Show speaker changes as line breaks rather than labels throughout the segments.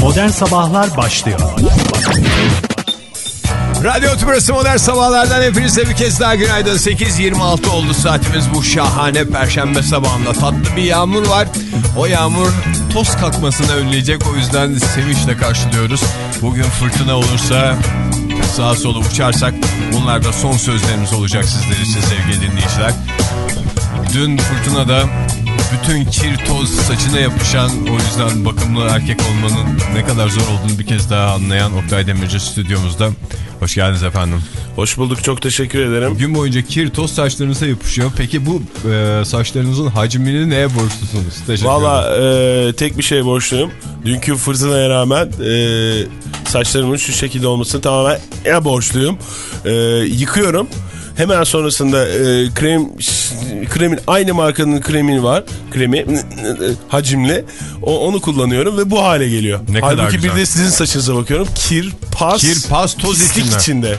Modern Sabahlar başlıyor.
Radyo Tümrüt'ü Modern Sabahlar'dan hepinize bir kez daha günaydın. 8.26 oldu saatimiz bu şahane perşembe sabahında. Tatlı bir yağmur var. O yağmur toz kalkmasını önleyecek. O yüzden sevinçle karşılıyoruz. Bugün fırtına olursa sağa sola uçarsak bunlar da son sözlerimiz olacak sizler için sevgili dinleyiciler. Dün fırtınada bütün kir toz saçına yapışan o yüzden bakımlı erkek olmanın ne kadar zor olduğunu bir kez daha anlayan Oktay Demirci stüdyomuzda. Hoş geldiniz efendim.
Hoş bulduk çok teşekkür ederim.
Gün boyunca kir toz saçlarınıza yapışıyor. Peki bu e, saçlarınızın hacmini neye borçlusunuz? Teşekkür
Valla e, tek bir şey borçluyum. Dünkü fırtınaya rağmen e, saçlarımın şu şekilde olmasını tamamen ya borçluyum. E, yıkıyorum. Hemen sonrasında e, krem kremin aynı markanın kremi var. Kremi hacimli. O, onu kullanıyorum ve bu hale geliyor.
Ne kadar
Halbuki
güzel.
bir de sizin saçınıza bakıyorum. Kir, pas,
Kir, pas, toz içinde.
içinde.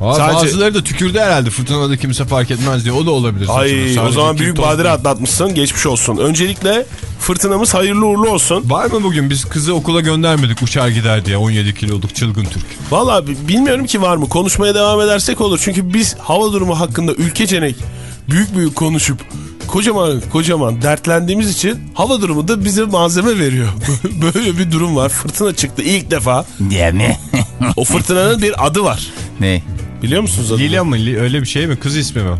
Aa,
sadece-
Bazıları da tükürdü herhalde. Fırtınada kimse fark etmez diye. O da olabilir.
Ay o zaman büyük badire atlatmışsın. Geçmiş olsun. Öncelikle fırtınamız hayırlı uğurlu olsun.
Var mı bugün? Biz kızı okula göndermedik uçar gider diye. 17 kiloluk çılgın Türk.
Valla bi- bilmiyorum ki var mı. Konuşmaya devam edersek olur. Çünkü biz hava durumu hakkında ülkecenek büyük büyük konuşup kocaman kocaman dertlendiğimiz için hava durumu da bize malzeme veriyor. Böyle bir durum var. Fırtına çıktı ilk defa.
Diye mi?
O fırtınanın bir adı var.
ne?
Biliyor musunuz adını?
Lila mı? Öyle bir şey mi? Kız ismi mi?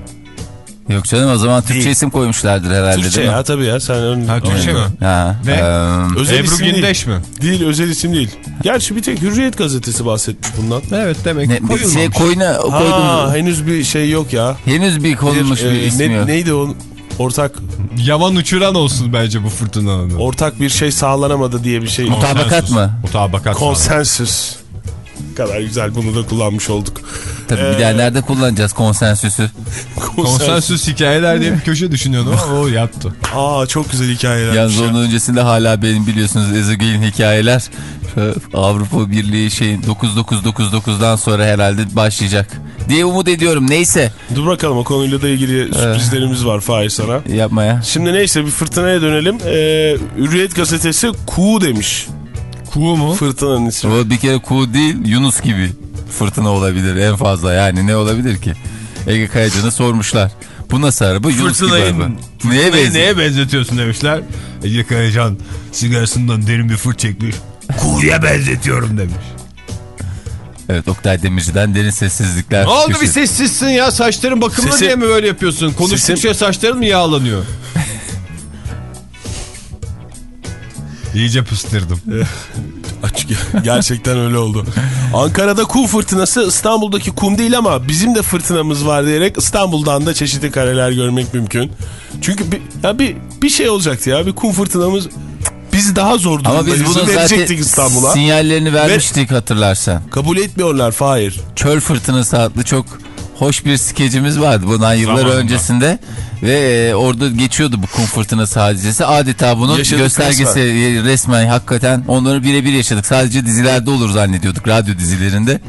Yok canım o zaman Türkçe
Değil.
isim koymuşlardır herhalde
Türkçe
değil mi?
ya tabii ya. Sen ön...
Ha Türkçe mi?
Ha.
Ve-
eee,
Özel
Ebru
isim
Gündeş
değil.
mi?
Değil özel isim değil. Gerçi bir tek Hürriyet gazetesi bahsetmiş bundan.
Evet demek
ne, bir şey koyuna
Ha,
koydum.
henüz bir şey yok ya.
Henüz bir konulmuş bir,
Bir, e,
ismi
ne-
yok.
neydi o ortak
Yaman uçuran olsun bence bu fırtınanın.
ortak bir şey sağlanamadı diye bir şey.
Mutabakat mı?
Mutabakat.
Konsensüs. Kadar güzel bunu da kullanmış olduk.
Tabii
Ee,
bir de nerede kullanacağız konsensüsü?
Konsensüs hikayeler diye bir köşe düşünüyordum ama o yattı.
Aa çok güzel hikayeler.
Yalnız onun öncesinde hala benim biliyorsunuz Ezogel'in hikayeler Avrupa Birliği şeyin 9999'dan sonra herhalde başlayacak diye umut ediyorum. Neyse
Dur bakalım o konuyla da ilgili sürprizlerimiz var Fahir sana.
yapmaya.
Şimdi neyse bir fırtınaya dönelim. Ee, Hürriyet gazetesi Kuğu demiş.
Kuğu mu?
Fırtınanın ismi.
O bir kere kuğu değil Yunus gibi fırtına olabilir en fazla yani ne olabilir ki? Ege Kayacan'a sormuşlar. Bu nasıl araba? Yunus gibi araba. Neye benziyor?
neye benzetiyorsun demişler. Ege Kayacan sigarasından derin bir fırt çekmiş. Kuğuya benzetiyorum demiş.
Evet Oktay Demirci'den derin sessizlikler.
Ne oldu bir sessizsin ya saçların bakımlı
Sesim-
diye mi böyle yapıyorsun? Konuştukça
Sesim-
saçların mı yağlanıyor? İyice pıstırdım.
Açık gerçekten öyle oldu. Ankara'da kum fırtınası İstanbul'daki kum değil ama bizim de fırtınamız var diyerek İstanbul'dan da çeşitli kareler görmek mümkün. Çünkü bir, ya bir, bir şey olacaktı ya bir kum fırtınamız biz daha zor
Ama biz bunu zaten
Verecektik İstanbul'a.
sinyallerini vermiştik hatırlarsan.
Kabul etmiyorlar Fahir.
Çöl Fırtınası adlı çok hoş bir skecimiz vardı bundan yıllar
Zamanında.
öncesinde. Ve e, orada geçiyordu bu kum fırtınası hadisesi. Adeta bunun
Yaşadık
göstergesi resmen. resmen hakikaten onları birebir yaşadık. Sadece dizilerde olur zannediyorduk radyo dizilerinde.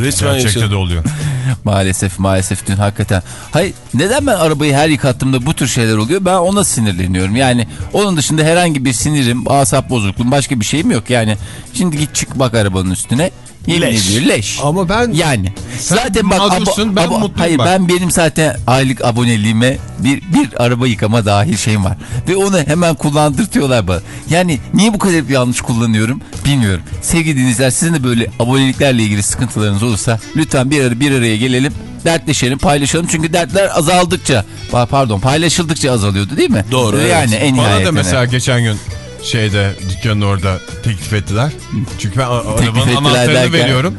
Resmen
Gerçekte
yaşadık.
de oluyor.
Maalesef maalesef dün hakikaten. Hayır neden ben arabayı her yıkattığımda bu tür şeyler oluyor? Ben ona sinirleniyorum. Yani onun dışında herhangi bir sinirim, asap bozukluğum başka bir şeyim yok. Yani şimdi git çık bak arabanın üstüne. Yemin
Leş.
ediyorum leş.
Ama ben
Yani
Sen
zaten bak
mağdursun, ben mutluyum
hayır
bak.
ben benim zaten aylık aboneliğime bir bir araba yıkama dahil şeyim var ve onu hemen kullandırtıyorlar bana. Yani niye bu kadar yanlış kullanıyorum bilmiyorum. Sevgili dinleyiciler sizin de böyle aboneliklerle ilgili sıkıntılarınız olursa lütfen bir ara bir araya gelelim. Dertleşelim, paylaşalım. Çünkü dertler azaldıkça, pa- pardon, paylaşıldıkça azalıyordu değil mi?
Doğru, evet.
Yani en
Bana da mesela geçen gün şeyde dükkanın orada teklif ettiler. Çünkü ben arabanın anahtarını
derken?
veriyorum.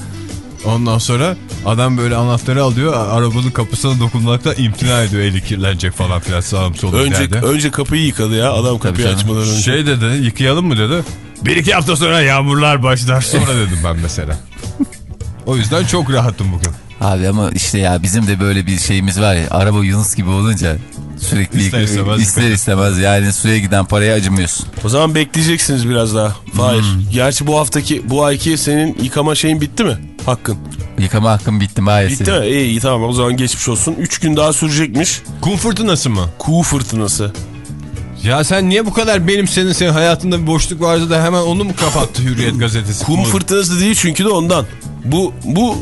Ondan sonra adam böyle anahtarı alıyor. Arabanın kapısına dokunmakta imtina ediyor. Eli kirlenecek falan filan sağım solum
Önce,
yerde.
önce kapıyı yıkadı ya adam kapıyı
canım.
açmadan önce.
Şey dedi yıkayalım mı dedi. Bir iki hafta sonra yağmurlar başlar sonra dedim ben mesela. O yüzden çok rahatım bugün.
Abi ama işte ya bizim de böyle bir şeyimiz var ya araba Yunus gibi olunca sürekli
İster
ister
istemez
istemez, istemez yani suya giden paraya acımıyorsun.
O zaman bekleyeceksiniz biraz daha. Fahir. Gerçi bu haftaki bu ayki senin yıkama şeyin bitti mi? Hakkın.
Yıkama hakkım bitti maalesef.
Bitti mi? İyi, iyi tamam o zaman geçmiş olsun. 3 gün daha sürecekmiş.
Kum fırtınası mı?
Kuğu fırtınası.
Ya sen niye bu kadar benim senin senin hayatında bir boşluk vardı da hemen onu mu kapattı Hürriyet gazetesi?
Kum fırtınası değil çünkü de ondan. Bu bu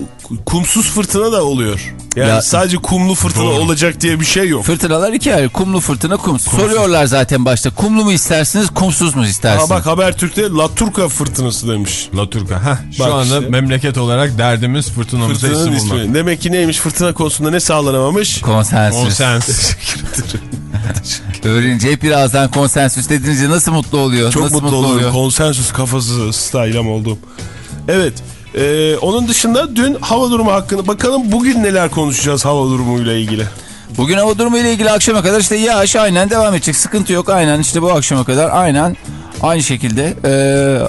kumsuz fırtına da oluyor. Yani
Ya-
sadece kumlu fırtına
Doğru.
olacak diye bir şey yok.
Fırtınalar iki ayrı. Kumlu fırtına kumsuz. Soruyorlar zaten başta. Kumlu mu istersiniz kumsuz mu istersiniz?
Ha bak Habertürk'te Laturka fırtınası demiş.
Laturka. Heh, şu
Bak
anda
işte.
memleket olarak derdimiz fırtınamıza
Fırtınanın
isim bulmak.
Demek ki neymiş fırtına konusunda ne sağlanamamış?
Konsensüs.
Konsens.
Öğrenince hep birazdan konsensüs dedince nasıl mutlu oluyor?
Çok
nasıl
mutlu, oluyorum. Konsensüs kafası style'ım oldum. Evet. Ee, onun dışında dün hava durumu hakkında bakalım bugün neler konuşacağız hava durumuyla ilgili.
Bugün hava durumu ile ilgili akşama kadar işte yağış aynen devam edecek. Sıkıntı yok aynen işte bu akşama kadar aynen aynı şekilde e,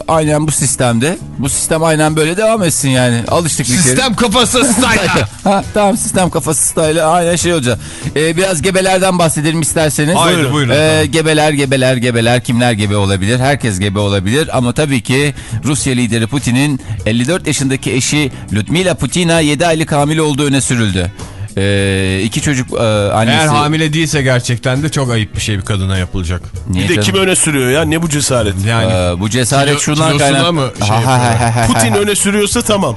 aynen bu sistemde. Bu sistem aynen böyle devam etsin yani. Alıştık bir.
Sistem kafası style.
ha, tamam sistem kafası style aynen şey olacak. E, biraz gebelerden bahsedelim isterseniz.
Haydi, Buyurun. buyurun.
E, gebeler gebeler gebeler kimler gebe olabilir? Herkes gebe olabilir ama tabii ki Rusya lideri Putin'in 54 yaşındaki eşi Ludmila Putina 7 aylık hamile olduğu öne sürüldü. E, iki çocuk e, annesi.
Eğer hamile değilse gerçekten de çok ayıp bir şey bir kadına yapılacak.
Niye
Bir de
canım?
kim öne sürüyor ya ne bu cesaret?
Yani
Ee, bu cesaret
Kilo-
şundan kaynak.
mı şey
Ha, ha, ha, ha, ha,
Putin öne sürüyorsa tamam.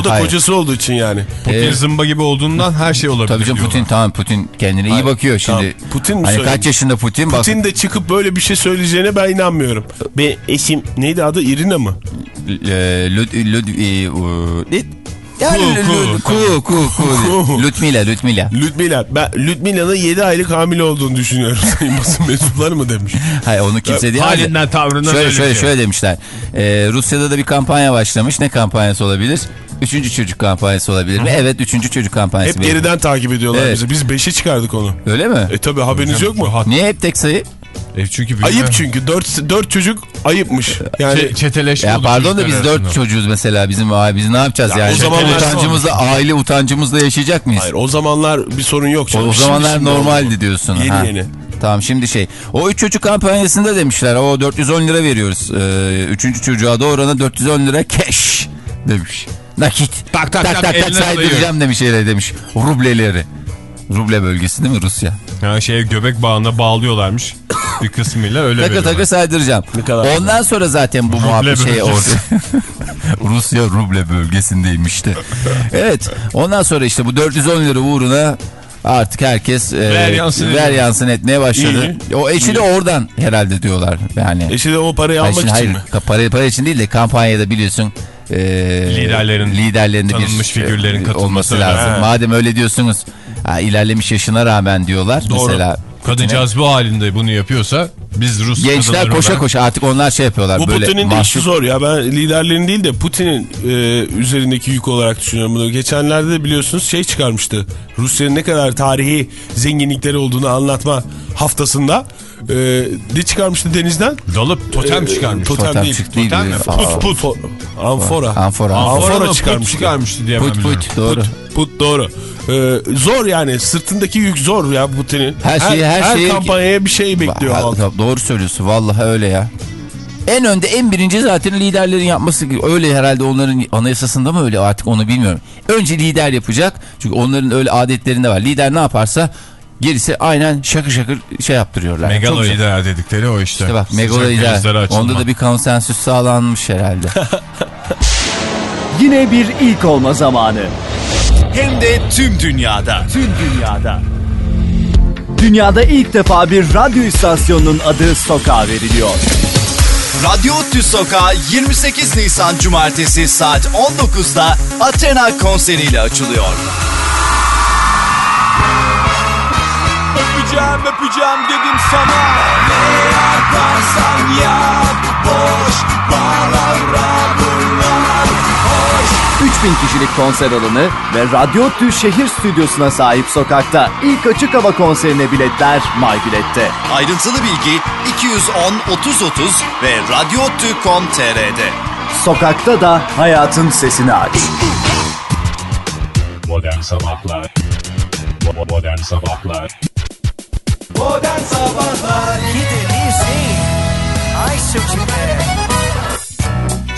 O da
hayır.
kocası olduğu için yani.
Putin
Ee,
zımba gibi olduğundan her şey olabilir
Tabii canım. Putin tamam Putin kendine iyi bakıyor şimdi.
tamam. Putin mi
hani
söyledi?
kaç yaşında Putin? Bak,
Putin de çıkıp böyle bir şey söyleyeceğine ben inanmıyorum. Be eşim neydi adı Irina mı?
e, Yani
Ku, ku,
ku, ku. Ludmila, Ludmila.
Ludmila. Ben Ludmila'nın 7 aylık hamile olduğunu düşünüyorum. Sayın basın mensupları mı demiş?
Hayır onu kimse değil.
Halinden tavrından
Şöyle
öyle
şöyle
şey.
şöyle demişler. Ee, Rusya'da da bir kampanya başlamış. Ne kampanyası olabilir? Üçüncü çocuk kampanyası olabilir mi? Evet üçüncü çocuk kampanyası.
Hep geriden takip ediyorlar
Evet.
bizi. Biz 5'e çıkardık onu.
Öyle mi?
E tabi haberiniz yok mu?
Niye hep tek sayı?
E çünkü büyüme-
Ayıp çünkü. 4, 4 çocuk ayıpmış. Yani
Çe- çeteleşme
Ya pardon da biz dört
arasında.
çocuğuz mesela bizim aile biz ne yapacağız
Ya
yani?
o zamanlar-
utancımızla aile utancımızla yaşayacak mıyız?
hayır o zamanlar bir sorun yok.
o,
canım.
o zamanlar
şimdi
normaldi
oldu.
diyorsun.
Yeni
ha.
yeni.
Tamam şimdi şey. O üç çocuk kampanyasında demişler. O 410 lira veriyoruz. Ee, üçüncü çocuğa doğurana 410 lira cash demiş. Nakit.
Tak, tak, tak,
tak,
eline
saydıracağım demiş öyle demiş. Rubleleri. Ruble bölgesi değil mi Rusya?
Yani şey göbek bağına bağlıyorlarmış bir kısmıyla öyle
Takır takır saydıracağım. Ondan sonra zaten bu muhabbet şey orada. Rusya ruble bölgesindeymişti. evet. Ondan sonra işte bu 410 lira uğruna artık herkes e,
Ver yansın
ver
ediyor.
yansın etmeye başladı. O eşi de oradan herhalde diyorlar. Yani.
Eşi de o parayı almak için
hayır,
mi?
para, para için değil de kampanyada biliyorsun e,
Liderlerin,
liderlerinde bir
tanınmış figürlerin
e,
katılması
olması lazım.
Ha.
Madem öyle diyorsunuz ha, ilerlemiş yaşına rağmen diyorlar.
Doğru.
Mesela
Kadıncağız bu halinde bunu yapıyorsa biz Rus
Gençler koşa koşa artık onlar şey yapıyorlar.
Bu
böyle
Putin'in de işi zor ya. Ben liderlerin değil de Putin'in e, üzerindeki yük olarak düşünüyorum bunu. Geçenlerde de biliyorsunuz şey çıkarmıştı. Rusya'nın ne kadar tarihi zenginlikleri olduğunu anlatma haftasında. E, ne çıkarmıştı denizden?
Dalıp totem
E,
çıkarmış.
Totem,
Totem
değil.
çıktı değil
Totem
mi?
Put put. put. Amfora.
Amfora.
Amfora
Amfora
çıkarmıştı.
çıkarmıştı diye
Put put doğru.
Put doğru. Ee, zor yani sırtındaki yük zor ya Putin'in.
Her şeyi- her şeyi-
kampanyaya bir şey bekliyor
ha, Doğru söylüyorsun vallahi öyle ya. En önde en birinci zaten liderlerin yapması öyle herhalde onların anayasasında mı öyle artık onu bilmiyorum. Önce lider yapacak çünkü onların öyle adetlerinde var. Lider ne yaparsa gerisi aynen şakır şakır şey yaptırıyorlar.
Megalo
güzel.
lider dedikleri o işte.
İşte bak Megalo
açılma.
Onda da bir konsensüs sağlanmış herhalde.
Yine bir ilk olma zamanı. Hem de tüm dünyada. Tüm dünyada. Dünyada ilk defa bir radyo istasyonunun adı Sokağa veriliyor. Radyo Tü Sokağı 28 Nisan Cumartesi saat 19'da Athena konseriyle açılıyor. Öpeceğim öpeceğim dedim sana Ne yaparsan yap Boş palavra bunlar Hoş 3000 kişilik konser alanı ve Radyo Tü şehir stüdyosuna sahip sokakta ilk açık hava konserine biletler MyBilet'te. Ayrıntılı bilgi 210 30 30 ve radyotü.com.tr'de. Sokakta da hayatın sesini aç.
Modern Sabahlar Bo- Modern Sabahlar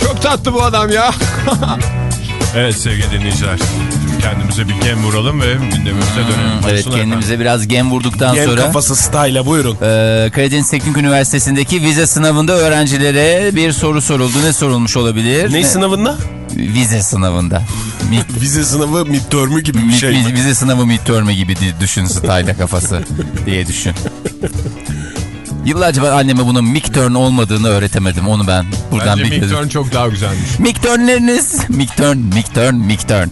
Çok tatlı bu adam ya. Evet sevgili dinleyiciler. Kendimize bir gem vuralım ve gündemimize dönelim.
Evet
Buyursun efendim.
kendimize biraz gem vurduktan
Gem
sonra
kafası style'a buyurun.
e, Karadeniz Teknik Üniversitesi'ndeki vize sınavında öğrencilere bir soru soruldu. Ne sorulmuş olabilir?
Ne sınavında?
Vize sınavında. Mid,
Vize sınavı midterm'ü gibi bir
mid-
şey. mi?
vize sınavı midterm'ü gibi düşün style kafası diye düşün. Yıllarca ben anneme bunun midterm olmadığını öğretemedim. Onu ben buradan
Bence Mikturn çok daha güzelmiş.
Miktörleriniz. Miktörn, miktörn, miktörn.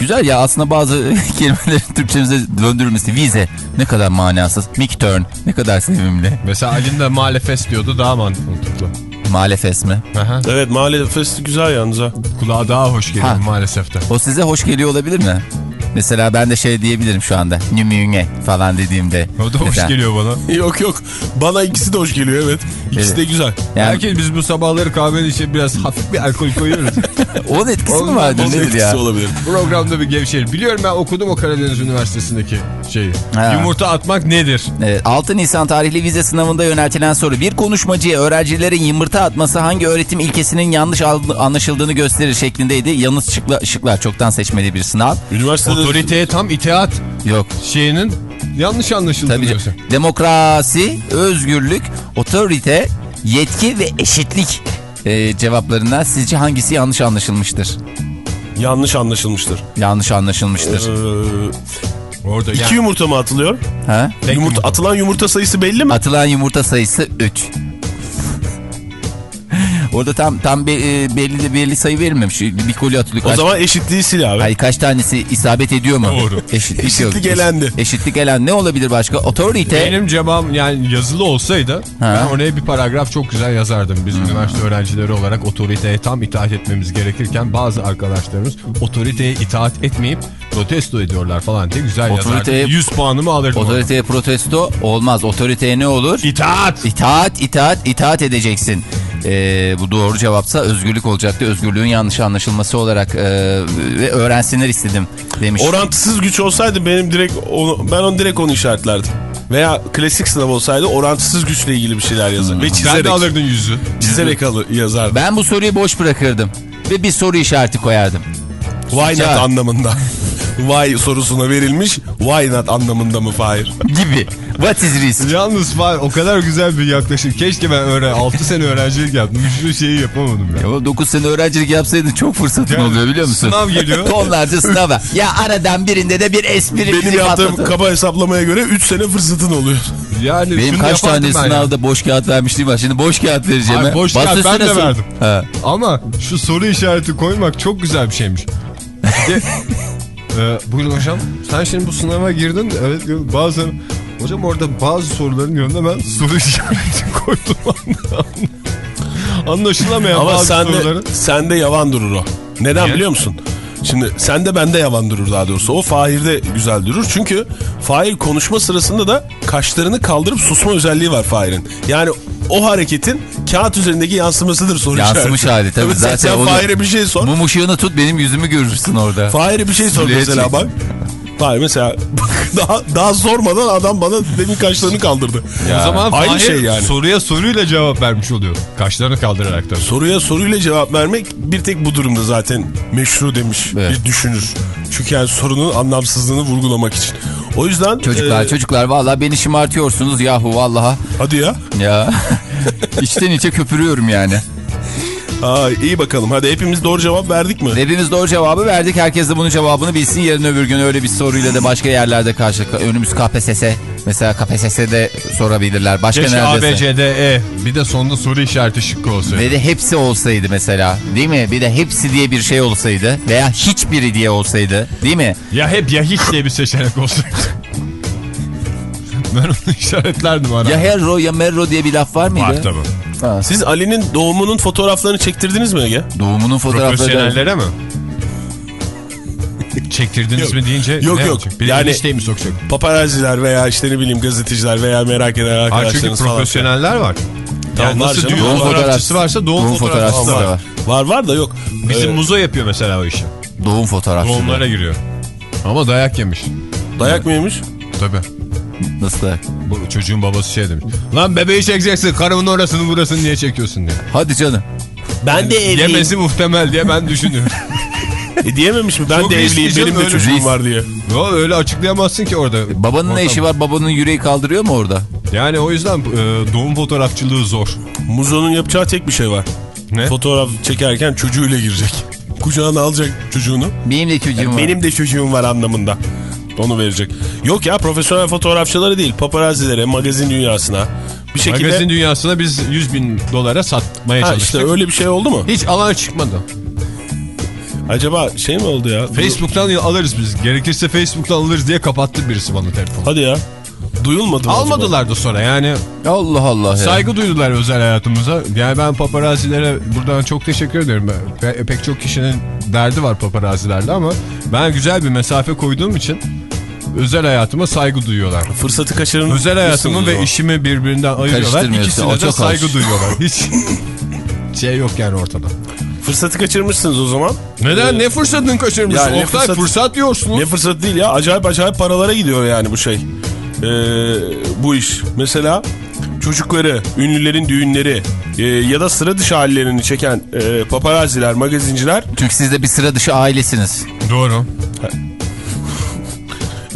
Güzel ya aslında bazı kelimelerin Türkçemize döndürülmesi. Vize ne kadar manasız. Miktörn ne kadar sevimli.
Mesela Ali'nin de malefes diyordu daha mantıklı.
Malefes mi?
Aha.
Evet maalesef güzel yalnız ha.
Kulağa daha hoş geliyor
Ha.
maalesef de.
O size hoş geliyor olabilir mi? Mesela ben de şey diyebilirim şu anda. Nümüğüne falan dediğimde.
O da hoş
Mesela.
geliyor bana.
Yok yok. Bana ikisi de hoş geliyor evet. İkisi
Evet.
de güzel.
Yani
Belki biz bu sabahları kahvenin içine biraz hafif bir alkol koyuyoruz.
onun etkisi mi vardır
onun
nedir
İkisi
ya?
olabilir.
Programda bir gevşeyelim. Biliyorum ben okudum o Karadeniz Üniversitesi'ndeki şeyi.
Ha.
Yumurta atmak nedir?
Evet, 6 Nisan tarihli vize sınavında yöneltilen soru. Bir konuşmacıya öğrencilerin yumurta atması hangi öğretim ilkesinin yanlış anlaşıldığını gösterir şeklindeydi. Yalnız şıkla, şıklar çoktan seçmeli bir sınav.
Üniversitede
Otoriteye tam itaat
Yok.
şeyinin yanlış anlaşıldığını
Tabii
diyorsun.
Demokrasi, özgürlük, otorite, yetki ve eşitlik e, cevaplarından sizce hangisi yanlış anlaşılmıştır?
yanlış anlaşılmıştır.
Yanlış anlaşılmıştır.
Ee,
Orada
iki
yani
yumurta mı atılıyor?
ha?
Yumurta, atılan yumurta sayısı belli mi?
Atılan yumurta sayısı 3. Orada tam tam be- e, belli belli sayı verilmemiş. Bir koli atılıyor.
O
Kaç-
zaman eşitliği sil abi.
Hayır kaç tanesi isabet ediyor mu?
Doğru.
Eşitlik,
Eşitlik
yok.
elendi.
Eşitlik elendi. Ne olabilir başka? Otorite.
benim cevabım yani yazılı olsaydı ben oraya bir paragraf çok güzel yazardım. Biz üniversite öğrencileri olarak otoriteye tam itaat etmemiz gerekirken bazı arkadaşlarımız otoriteye itaat etmeyip protesto ediyorlar falan diye güzel
Otoriteye-
yazardım. 100 puanımı alırdım.
Otoriteye protesto olmaz. Otoriteye ne olur?
İtaat.
İtaat, itaat, itaat edeceksin. Ee, bu doğru cevapsa özgürlük olacaktı. Özgürlüğün yanlış anlaşılması olarak e, ve öğrensinler istedim demiş.
Orantısız güç olsaydı benim direkt onu, ben onu direkt onu işaretlerdim. Veya klasik sınav olsaydı orantısız güçle ilgili bir şeyler yazar. Ve
Sen
çizerek,
de alırdın yüzü.
çizerek alı, yazardım.
ben bu soruyu boş bırakırdım ve bir soru işareti koyardım.
Why not anlamında. Why sorusuna verilmiş. Why not anlamında mı Fahir?
Gibi. What is risk?
Yalnız var o kadar güzel bir yaklaşım. Keşke ben öğren 6 sene öğrencilik yaptım. Hiçbir şeyi yapamadım ya.
Ya 9 sene öğrencilik yapsaydın çok fırsatın
Yani
oluyor biliyor musun?
sınav geliyor.
Tonlarca sınav var. Ya aradan birinde de bir espri
Benim yaptığım
patlatın.
kaba hesaplamaya göre 3 sene fırsatın oluyor.
Yani
Benim kaç tane sınavda boş kağıt vermişliğim var. Şimdi boş kağıt vereceğim.
Hayır,
ha.
boş kağıt ben de verdim.
Ha.
Ama şu soru işareti koymak çok güzel bir şeymiş. Bir de, e, buyurun hocam. Sen şimdi bu sınava girdin. Evet bazen hocam orada bazı soruların yanında ben soru işareti koydum. Anlaşılamayan
Ama
bazı
sende,
soruları.
sende yavan durur o. Neden
Niye?
biliyor musun? Şimdi sende bende yavan durur daha doğrusu. O Fahir'de güzel durur. Çünkü Fahir konuşma sırasında da kaşlarını kaldırıp susma özelliği var Fahir'in. Yani o hareketin kağıt üzerindeki yansımasıdır soru
Yansımış
işareti.
hali tabii.
Evet,
Zaten
sen Fahir'e bir şey sor.
Mum ışığını tut benim yüzümü görürsün orada.
Fahir'e bir şey sor
Süleyet
mesela
çek.
bak. Fahir mesela daha, daha sormadan adam bana demin kaşlarını kaldırdı.
O zaman
Aynı
Fahir
şey yani.
soruya soruyla cevap vermiş oluyor. Kaşlarını kaldırarak tabii.
Soruya soruyla cevap vermek bir tek bu durumda zaten meşru demiş
Evet.
bir düşünür. Çünkü yani sorunun anlamsızlığını vurgulamak için. O yüzden
Çocuklar
e,
çocuklar vallahi beni şımartıyorsunuz yahu vallaha.
hadi ya.
Ya içten içe köpürüyorum yani.
Aa, iyi bakalım. Hadi hepimiz doğru cevap verdik mi?
Hepimiz doğru cevabı verdik. Herkes de bunun cevabını bilsin. Yarın öbür gün öyle bir soruyla da başka yerlerde karşı önümüz KPSS. Mesela KPSS'de sorabilirler. Başka
Keşke A, B,
neredeyse.
C, D, E. Bir de sonunda soru işareti şıkkı olsaydı.
Ve de hepsi olsaydı mesela. Değil mi? Bir de hepsi diye bir şey olsaydı. Veya hiçbiri diye olsaydı. Değil mi?
Ya hep ya hiç diye bir seçenek olsaydı. ben onu işaretlerdim ara.
Ya Herro ya Merro diye bir laf var mıydı?
Var tabii.
Siz Ali'nin doğumunun fotoğraflarını çektirdiniz mi Ege?
Doğumunun fotoğrafları.
Profesyonellere mi? Çektirdiniz
Yok.
mi deyince
Yok, yok.
Bir
Yani-
yani... isteği mi sokacak?
Paparaziler veya işte ne bileyim gazeteciler veya merak eden
Ha, çünkü
arkadaşlarınız falan.
profesyoneller var. Yani
var
nasıl
canım.
düğün
Doğum
fotoğrafçısı varsa doğum,
Doğum
fotoğrafçısı
fotoğrafçısı
var.
da var.
Var var da yok.
Bizim
Ee,
Muzo yapıyor mesela o işi.
Doğum fotoğrafçılığı.
Doğumlara giriyor. Ama dayak yemiş.
dayak mı yemiş?
Tabii.
Nasıl da?
Bu çocuğun babası şey demiş. Lan bebeği çekeceksin karımın orasını burasını niye çekiyorsun diye.
Hadi canım.
Ben de
Yemesi muhtemel diye ben düşünüyorum.
E diyememiş mi? Ben
Çok
de evliyim benim de çocuğum var diye.
Yo, öyle açıklayamazsın ki orada.
Babanın ne işi var? Babanın yüreği kaldırıyor mu orada?
Yani o yüzden e, doğum fotoğrafçılığı zor.
Muzo'nun yapacağı tek bir şey var.
Ne?
Fotoğraf çekerken çocuğuyla girecek. Kucağına alacak çocuğunu.
Benim de çocuğum var.
Benim de çocuğum var anlamında. Onu verecek. Yok ya profesyonel fotoğrafçıları değil. Paparazzilere, magazin dünyasına. Bir şekilde...
Magazin dünyasına biz 100 bin dolara satmaya
Ha,
çalıştık.
işte öyle bir şey oldu mu?
Hiç alan çıkmadı.
Acaba şey mi oldu ya?
Facebook'tan alırız biz. Gerekirse Facebook'tan alırız diye kapattı birisi bana telefonu.
Hadi ya. Duyulmadı mı acaba?
Almadılar da sonra yani
Allah Allah ya.
saygı duydular özel hayatımıza. Yani ben paparazzilere buradan çok teşekkür ederim. Pe- pek çok kişinin derdi var paparazzilerle ama ben güzel bir mesafe koyduğum için özel hayatıma saygı duyuyorlar.
Fırsatı kaçırın.
Özel hayatımı ve işimi birbirinden ayırıyorlar.
Karıştırmıyorsun, o
İkisine de saygı
hoş.
duyuyorlar. Hiç şey yok yani ortada.
Fırsatı kaçırmışsınız o zaman.
Neden? Ne fırsatını kaçırmışsın?
Yani
Oktay
fırsat-
fırsat diyorsunuz.
Ne fırsat değil ya. Acayip acayip paralara gidiyor yani bu şey. Ee, bu iş. Mesela çocukları, ünlülerin düğünleri e, ya da sıra dışı hallerini çeken e, paparazziler, magazinciler
Çünkü siz de bir sıra dışı ailesiniz.
Doğru.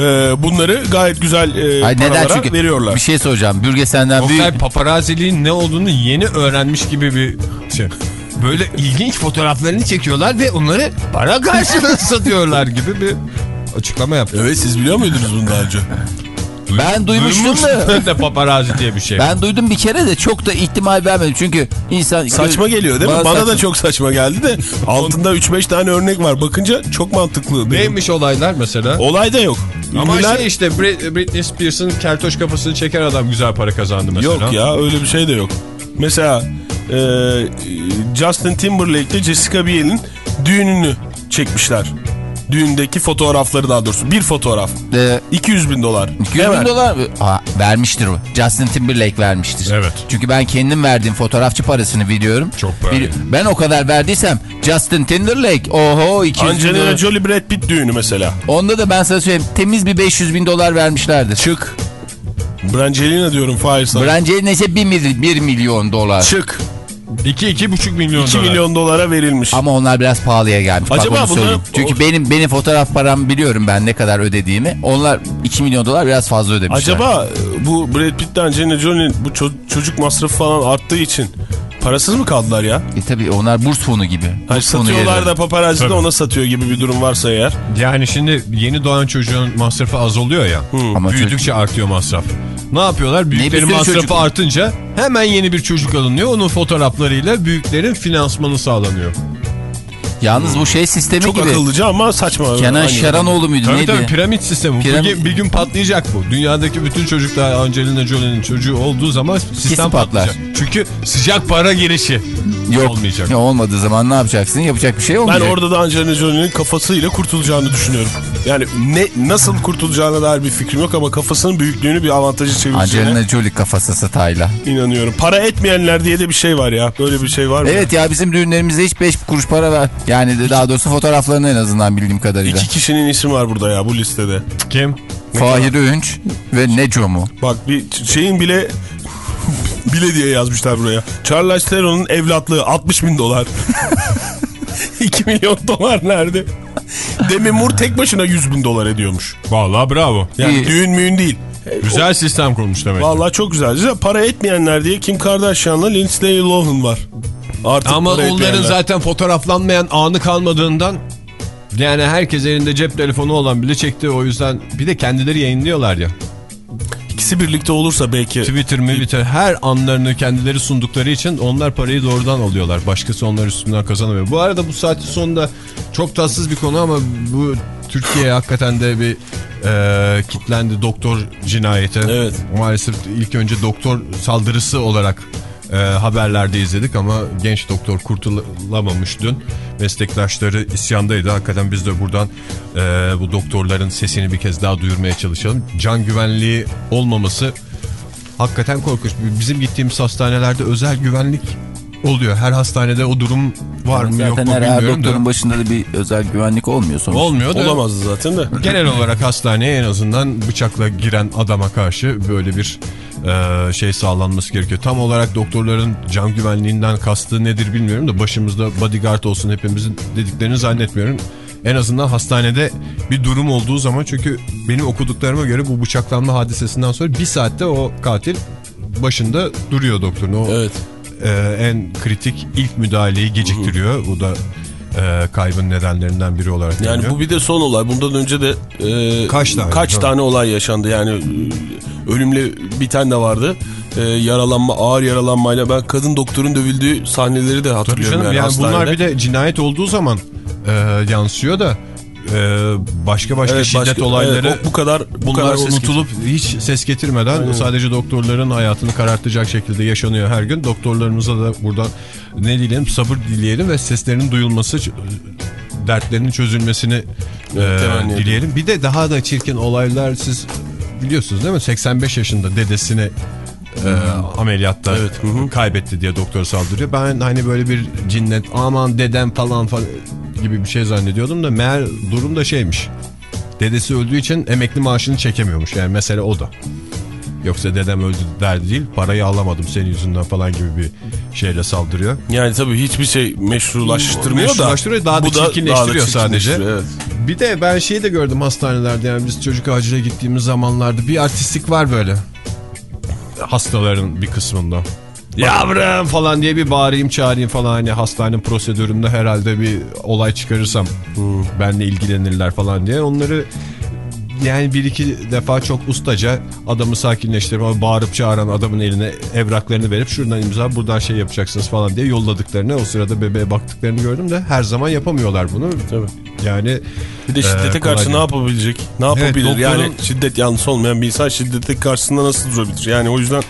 E, bunları gayet güzel e,
Ay neden?
paralara
Çünkü
veriyorlar.
bir şey soracağım. Bürge senden
Oktay
büyük.
paparazziliğin ne olduğunu yeni öğrenmiş gibi bir şey. Böyle ilginç fotoğraflarını çekiyorlar ve onları para karşılığında satıyorlar gibi bir açıklama yaptı.
Evet siz biliyor muydunuz bunu daha önce?
Ben duymuştum da.
Ben de paparazzi diye bir şey.
Ben duydum bir kere de çok da ihtimal vermedim. Çünkü insan...
Saçma geliyor değil mi?
Bana
Bana
saçma.
da çok saçma geldi de altında 3-5 tane örnek var. Bakınca çok mantıklı.
Neymiş olaylar mesela?
Olay da yok.
Ama
Ünlüler-
şey işte Brit- Britney Spears'ın keltoş kafasını çeken adam güzel para kazandı mesela.
Yok ya öyle bir şey de yok. Mesela e, Justin Timberlake ile Jessica Biel'in düğününü çekmişler. Düğündeki fotoğrafları daha doğrusu. Bir fotoğraf.
Ee,
200 bin dolar.
200 bin
Hemen.
dolar Aa, vermiştir o. Justin Timberlake vermiştir.
Evet.
Çünkü ben kendim verdiğim fotoğrafçı parasını biliyorum.
Çok para.
Bir- ben o kadar verdiysem Justin Timberlake oho 200 bin
Angelina
dolar.
Jolie Brad Pitt düğünü mesela.
Onda da ben sana söyleyeyim temiz bir 500 bin dolar vermişlerdir.
Çık. Brangelina diyorum Fahir sana.
Brangelina ise 1, mil- 1 milyon dolar.
Çık.
2-2,5 milyon
2
dolar.
milyon dolara verilmiş.
Ama onlar biraz pahalıya gelmiş. Bak
Acaba
onu
bunlar-
söyleyeyim. Çünkü
o-
benim benim fotoğraf param biliyorum ben ne kadar ödediğimi. Onlar 2 milyon dolar biraz fazla ödemişler.
Acaba e, bu Brad Pitt'le Angelina Jolie'nin bu ço- çocuk masrafı falan arttığı için parasız mı kaldılar ya?
E tabi onlar burs fonu gibi.
Hani
Burs fonu
satıyorlar da paparazzi de
Tabii.
ona satıyor gibi bir durum varsa eğer.
Yani şimdi yeni doğan çocuğun masrafı az oluyor ya.
Ama
Büyüdükçe artıyor masraf. Ne yapıyorlar? Büyüklerin
sürü
masrafı
çocuk-
artınca hemen yeni bir çocuk alınıyor. Onun fotoğraflarıyla büyüklerin finansmanı sağlanıyor.
Yalnız bu şey sistemi
Çok
gibi.
akıllıca ama saçma.
Kenan
Aynı
Şaranoğlu muydu
Tabii
neydi?
tabii piramit sistemi.
Piramit-
Bir, gün, bir gün patlayacak bu. Dünyadaki bütün çocuklar Angelina Jolie'nin çocuğu olduğu zaman sistem
Kesin patlar.
patlayacak. Çünkü sıcak para girişi
Yok.
olmayacak.
Ya olmadığı zaman ne yapacaksın? Yapacak bir şey
Ben
olmayacak.
orada da Angelina Jolie'nin kafasıyla kurtulacağını düşünüyorum. Yani ne nasıl kurtulacağına dair bir fikrim yok ama kafasının büyüklüğünü bir avantajı çevireceğine
Angelina Jolie kafası satayla.
inanıyorum. Para etmeyenler diye de bir şey var ya. Böyle bir şey var mı?
Evet ya bizim düğünlerimizde hiç 5 kuruş para ver. Yani de daha doğrusu fotoğraflarını en azından bildiğim kadarıyla.
İki kişinin ismi var burada ya bu listede.
Kim?
Fahir Öğünç ve Neco mu?
Bak bir şeyin bile bile diye yazmışlar buraya. Charles Theron'un evlatlığı 60 bin dolar. 2 milyon dolar nerede? Demi Moore tek başına 100 bin dolar ediyormuş.
Vallahi bravo.
Yani
İyi.
düğün müğün değil.
Güzel sistem kurmuş demek.
Vallahi çok güzel. Güzel. Para etmeyenler diye Kim Kardashian'la Lindsay Lohan var. Artık
Ama onların
etmeyenler.
zaten fotoğraflanmayan anı kalmadığından yani herkes elinde cep telefonu olan bile çekti o yüzden bir de kendileri yayınlıyorlar ya.
İkisi birlikte olursa belki
Twitter, Twitter her anlarını kendileri sundukları için onlar parayı doğrudan alıyorlar. Başkası onlar üstünden kazanamıyor. Bu arada bu saatin sonunda çok tatsız bir konu ama bu Türkiye hakikaten de bir e, kitlendi doktor cinayeti.
Evet.
Maalesef ilk önce doktor saldırısı olarak e, haberlerde izledik ama genç doktor kurtulamamış dün. Meslektaşları isyandaydı. Hakikaten biz de buradan e, bu doktorların sesini bir kez daha duyurmaya çalışalım. Can güvenliği olmaması hakikaten korkunç. Bizim gittiğimiz hastanelerde özel güvenlik oluyor. Her hastanede o durum var mı yok mu
her, her
bilmiyorum
doktorun
da.
başında da bir özel güvenlik olmuyor sonuçta.
Olmuyor da.
olamazdı zaten de.
Genel olarak hastaneye en azından bıçakla giren adama karşı böyle bir e, şey sağlanması gerekiyor. Tam olarak doktorların can güvenliğinden kastı nedir bilmiyorum da başımızda bodyguard olsun hepimizin dediklerini zannetmiyorum. en azından hastanede bir durum olduğu zaman çünkü benim okuduklarıma göre bu bıçaklanma hadisesinden sonra bir saatte o katil başında duruyor doktorun. O
Evet.
e, en kritik ilk müdahaleyi geciktiriyor. Bu da e, kaybın nedenlerinden biri olarak
Yani
görünüyor.
bu bir de son olay. Bundan önce de e,
Kaç tane?
kaç tane olay yaşandı. Yani e, ölümle biten de vardı. E, yaralanma, ağır yaralanmayla ben kadın doktorun dövüldüğü sahneleri de
Tabii
hatırlıyorum.
canım
yani,
yani bunlar bir de cinayet olduğu zaman e, yansıyor da e, başka başka
Evet,
şiddet
başka-
olayları
evet, bu kadar bu
bunlar
kadar
unutulup hiç ses getirmeden sadece doktorların hayatını karartacak şekilde yaşanıyor her gün. Doktorlarımıza da buradan ne dileyelim sabır dileyelim ve seslerinin duyulması dertlerinin çözülmesini e,
temenni
dileyelim. Bir de daha da çirkin olaylar siz biliyorsunuz değil mi? 85 yaşında dedesine e, ameliyatta
Evet, hı hı.
kaybetti diye doktor saldırıyor. Ben hani böyle bir cinnet aman dedem falan falan gibi bir şey zannediyordum da meğer durum da şeymiş. Dedesi öldüğü için emekli maaşını çekemiyormuş. Yani mesele o da. Yoksa dedem öldü derdi değil. Parayı alamadım senin yüzünden falan gibi bir şeyle saldırıyor.
Yani tabii hiçbir şey meşrulaştırmıyor da.
Meşrulaştırıyor, daha da
bu
çirkinleştiriyor sadece.
çirkinleştiriyor, Evet.
Bir de ben şeyi de gördüm hastanelerde yani biz çocuk acile gittiğimiz zamanlarda bir artistik var böyle. Hastaların bir kısmında. Yavrum falan diye bir bağırayım çağırayım falan hani hastane prosedüründe herhalde bir olay çıkarırsam benle ilgilenirler falan diye onları yani bir iki defa çok ustaca adamı sakinleştirip ama bağırıp çağıran adamın eline evraklarını verip şuradan imza buradan şey yapacaksınız falan diye yolladıklarını o sırada bebeğe baktıklarını gördüm de her zaman yapamıyorlar bunu.
Tabii.
Yani
Bir de şiddete
kolay
karşı ne yapabilecek? Ne yapabilir?
doktorun-
Yani şiddet yanlısı olmayan bir insan şiddete karşısında nasıl durabilir? Yani o yüzden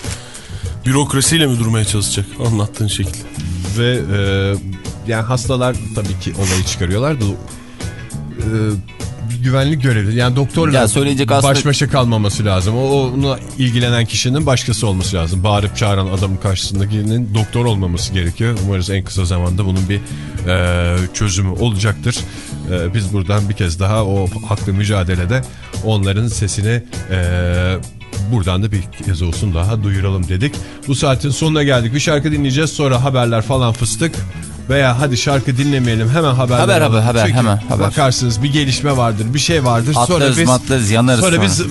bürokrasiyle mi durmaya çalışacak anlattığın şekilde?
ve e, yani hastalar tabii ki olayı çıkarıyorlar da e, güvenlik görevli yani doktorla
Ya söyleyecek
baş başa kalmaması lazım. O ona ilgilenen kişinin başkası olması lazım. Bağırıp çağıran adamın karşısındakinin doktor olmaması gerekiyor. Umarız en kısa zamanda bunun bir e, çözümü olacaktır. E, biz buradan bir kez daha o haklı mücadelede onların sesini e, buradan da bir kez olsun daha duyuralım dedik. Bu saatin sonuna geldik. Bir şarkı dinleyeceğiz sonra haberler falan fıstık. Veya hadi şarkı dinlemeyelim hemen
Haber, haber, haber,
Çünkü
hemen haber.
Bakarsınız bir gelişme vardır bir şey vardır. sonra
Atlarız
biz,
matlarız yanarız
sonra
sonra.
biz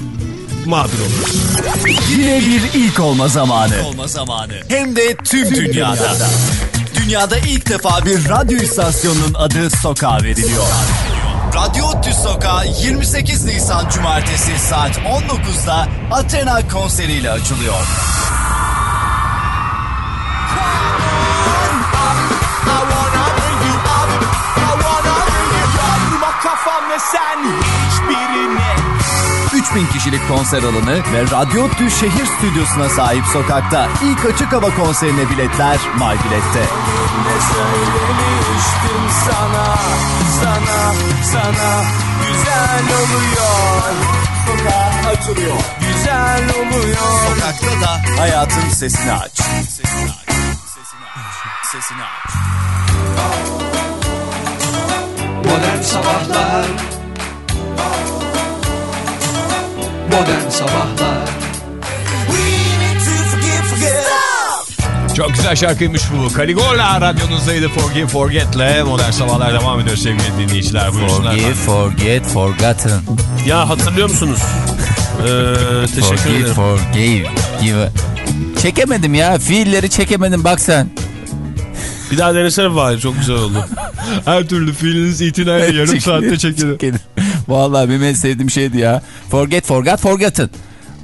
mağdur oluruz.
Yine bir ilk olma zamanı. Olma zamanı. Hem de tüm dünyada. Dünyada ilk defa bir radyo istasyonunun adı Sokağa veriliyor. Radyo Ottu Sokağı 28 Nisan Cumartesi saat 19'da Athena konseriyle açılıyor. 3000 kişilik konser alanı ve Radyo Ottu şehir stüdyosuna sahip sokakta ilk açık hava konserine biletler MyBilet'te.
Söylemiştim sana, sana, sana Güzel oluyor Sokak açılıyor Güzel oluyor
Sokakta da hayatın sesini aç. Sesini aç. Sesini aç. Sesini aç.
Modern Sabahlar Modern Sabahlar
Çok güzel şarkıymış bu. Caligola radyonuzdaydı Forgive Forget'le. Modern Sabahlar devam ediyor sevgili dinleyiciler. Buyursunlar.
Forgive, forget, forgotten.
Ya hatırlıyor musunuz? Ee, teşekkür
Forgive,
ederim.
forgave. Give. Çekemedim ya. Fiilleri çekemedim bak sen.
Bir daha denesene bari çok güzel oldu.
Her türlü fiiliniz itinayla yarım saatte çekilir.
Vallahi benim en sevdiğim şeydi ya. Forget, forgot, forgotten.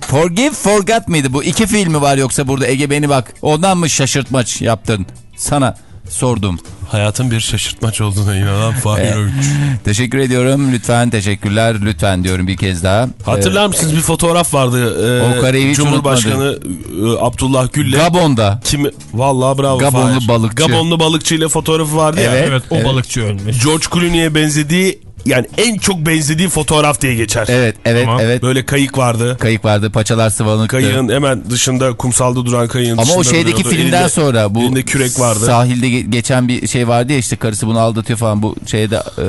Forgive, forgot mıydı bu? İki fiil mi var yoksa burada Ege beni bak. Ondan mı şaşırtmaç yaptın? Sana sordum.
Hayatın bir şaşırtmaç olduğuna inanan Fahir
Evet.
Öğünç.
Teşekkür ediyorum. Lütfen teşekkürler. Lütfen diyorum bir kez daha.
Hatırlar mısınız bir fotoğraf vardı. Ee,
O kareyi hiç
Cumhurbaşkanı e, Abdullah
Ee,
Gül'le.
Gabon'da.
Kimi? Vallahi bravo
Gabonlu
Fahir.
balıkçı.
Gabonlu balıkçıyla fotoğrafı vardı ya.
Evet.
Evet o balıkçı ölmüş.
George Clooney'e benzediği yani en çok benzediği fotoğraf diye geçer.
Evet, evet,
Tamam.
evet.
Böyle kayık vardı.
Kayık vardı, paçalar sıvanıktı.
Kayığın hemen dışında kumsalda duran kayığın
Ama o şeydeki
duruyordu.
filmden
Elinde-
sonra bu
elinde kürek vardı.
Sahilde ge- geçen bir şey vardı ya işte karısı bunu aldatıyor falan bu şeyde e,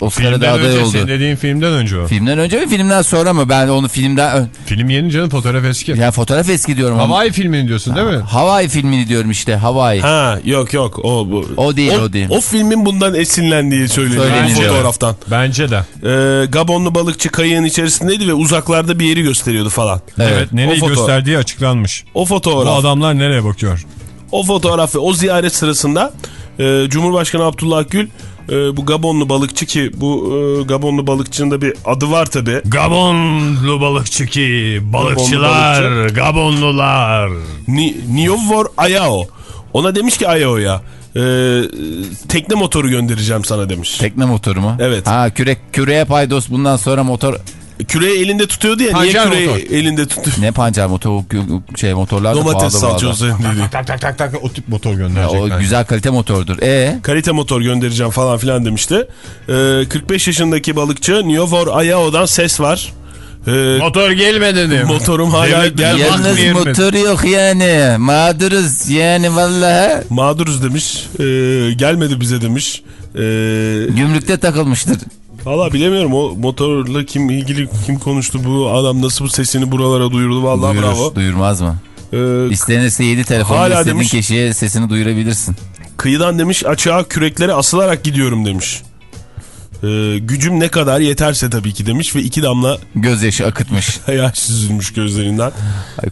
Oscar'a da
Filmden
aday
önce,
oldu.
senin dediğin filmden önce o.
Filmden önce mi filmden sonra mı? Ben onu filmden ön-
Film yeni canım fotoğraf eski.
yani fotoğraf eski diyorum. ama.
Hawaii filmini diyorsun değil mi?
Hawaii filmini diyorum işte Hawaii.
Ha yok yok o bu.
O değil, o değil.
O filmin bundan esinlendiği söyleniyor.
Söyleniyor. Eminim.
fotoğraftan.
Bence de.
Ee, Gabonlu balıkçı kayığın içerisindeydi ve uzaklarda bir yeri gösteriyordu falan.
Evet.
Evet, nereyi gösterdiği açıklanmış.
O
Bu
fotoğraf,
adamlar nereye bakıyor?
o fotoğraf ve o ziyaret sırasında e, Cumhurbaşkanı Abdullah Gül e, bu Gabonlu balıkçı ki bu e, Gabonlu balıkçının da bir adı var tabi.
Gabonlu balıkçı ki balıkçılar, Gabonlular.
Ni, Niovor Ayao. Ona demiş ki Ayao'ya e, tekne motoru göndereceğim sana demiş.
Tekne motoru mu?
Evet.
Ha kürek küreye paydos bundan sonra motor
Küreği elinde tutuyordu ya.
Pancar
niye küreği
motor.
elinde tutuyor?
ne pancar motor şey motorlar da
Domates salçası dedi.
Tak tak tak tak o tip motor
Ya,
gönderecekler.
O güzel kalite motordur. E
Kalite motor göndereceğim falan filan demişti. Ee, 45 yaşındaki balıkçı Niovor Ayao'dan ses var. Ee,
Motor gelmedi dedim.
motorum hala gelmedi.
Yalnız
motor yok yani. Mağduruz yani vallahi.
Mağduruz demiş. Ee, gelmedi bize demiş. Ee,
Gümrükte takılmıştır.
Valla bilemiyorum o motorla kim ilgili kim konuştu bu adam nasıl bu sesini buralara duyurdu vallahi
Duyurur,
bravo.
duyurmaz mı?
Ee,
İstenirse 7 telefonla istediğin
demiş-
kişiye sesini duyurabilirsin.
kıyıdan demiş açığa küreklere asılarak gidiyorum demiş. Ee, gücüm ne kadar yeterse tabii ki demiş ve iki damla
Gözyaşı akıtmış.
yaş süzülmüş gözlerinden.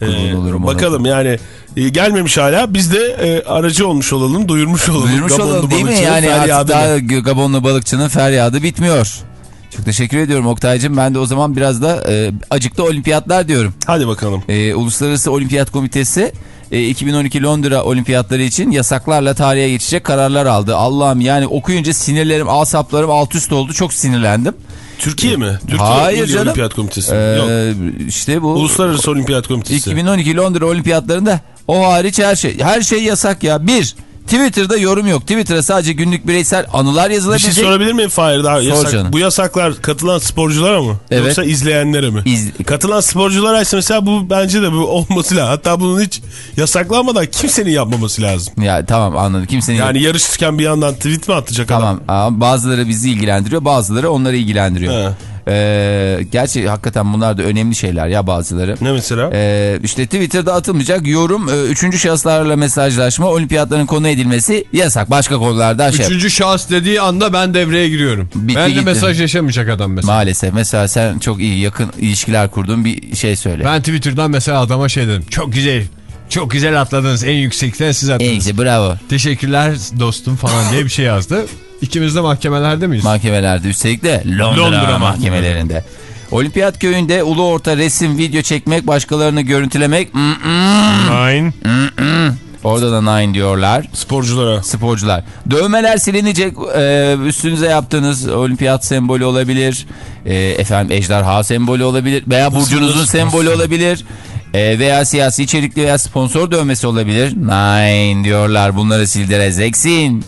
Ay
Ee,
olurum ona.
bakalım yani e, gelmemiş hala biz de e, aracı olmuş olalım duyurmuş olalım.
Duyurmuş
Gabonlu
olalım değil mi? Yani artık daha Gabonlu balıkçının feryadı bitmiyor. Çok teşekkür ediyorum Oktay'cığım. Ben de o zaman biraz da e, acıkta olimpiyatlar diyorum.
Hadi bakalım.
E, Uluslararası Olimpiyat Komitesi 2012 Londra Olimpiyatları için yasaklarla tarihe geçecek kararlar aldı. Allah'ım yani okuyunca sinirlerim, asaplarım alt üst oldu. Çok sinirlendim.
Türkiye mi? Türkiye
Hayır canım.
Olimpiyat Komitesi.
E,
Yok.
işte bu
Uluslararası Olimpiyat Komitesi.
2012 Londra Olimpiyatlarında o hariç her şey. Her şey yasak ya. Bir, Twitter'da yorum yok. Twitter'a sadece günlük bireysel anılar
Bir
yazılabilecek.
şey sorabilir miyim Fahir? Daha yasak,
canım.
bu yasaklar katılan sporculara mı?
Evet.
Yoksa izleyenlere mi?
İz-
Katılan sporculara ise mesela bu bence de bu olması lazım. Hatta bunun hiç yasaklanmadan kimsenin yapmaması lazım.
Ya tamam anladım. Kimsenin
Yani yarışırken bir yandan tweet mi atacak
Tamam ama bazıları bizi ilgilendiriyor bazıları onları ilgilendiriyor.
He.
Ee, gerçi hakikaten bunlar da önemli şeyler ya bazıları.
Ne mesela?
Ee, işte Twitter'da atılmayacak yorum, e, üçüncü şahıslarla mesajlaşma, olimpiyatların konu edilmesi yasak. Başka konulardan şey.
Üçüncü şahıs dediği anda ben devreye giriyorum.
Bitti
ben de
gitti.
mesaj yaşamayacak adam mesela.
Maalesef. Mesela sen çok iyi yakın ilişkiler kurduğun bir şey söyle.
Ben Twitter'dan mesela adama şey dedim. Çok güzel. Çok güzel atladınız. En yüksekten siz
En
atladınız.
iyisi bravo.
Teşekkürler dostum falan diye bir şey yazdı. İkimiz de mahkemelerde miyiz?
Mahkemelerde üstelik de Londra,
Londra
mahkemelerinde. Olimpiyat köyünde ulu orta resim, video çekmek, başkalarını görüntülemek. mm, mm,
Nine.
Orada da nine diyorlar.
Sporculara.
Sporcular. Dövmeler silinecek. Ee, üstünüze yaptığınız olimpiyat sembolü olabilir. Ee, efendim ejderha sembolü olabilir. Veya burcunuzun sembolü olabilir. Ee, veya siyasi içerikli veya sponsor dövmesi olabilir. Nine diyorlar. Bunları sildireceksin.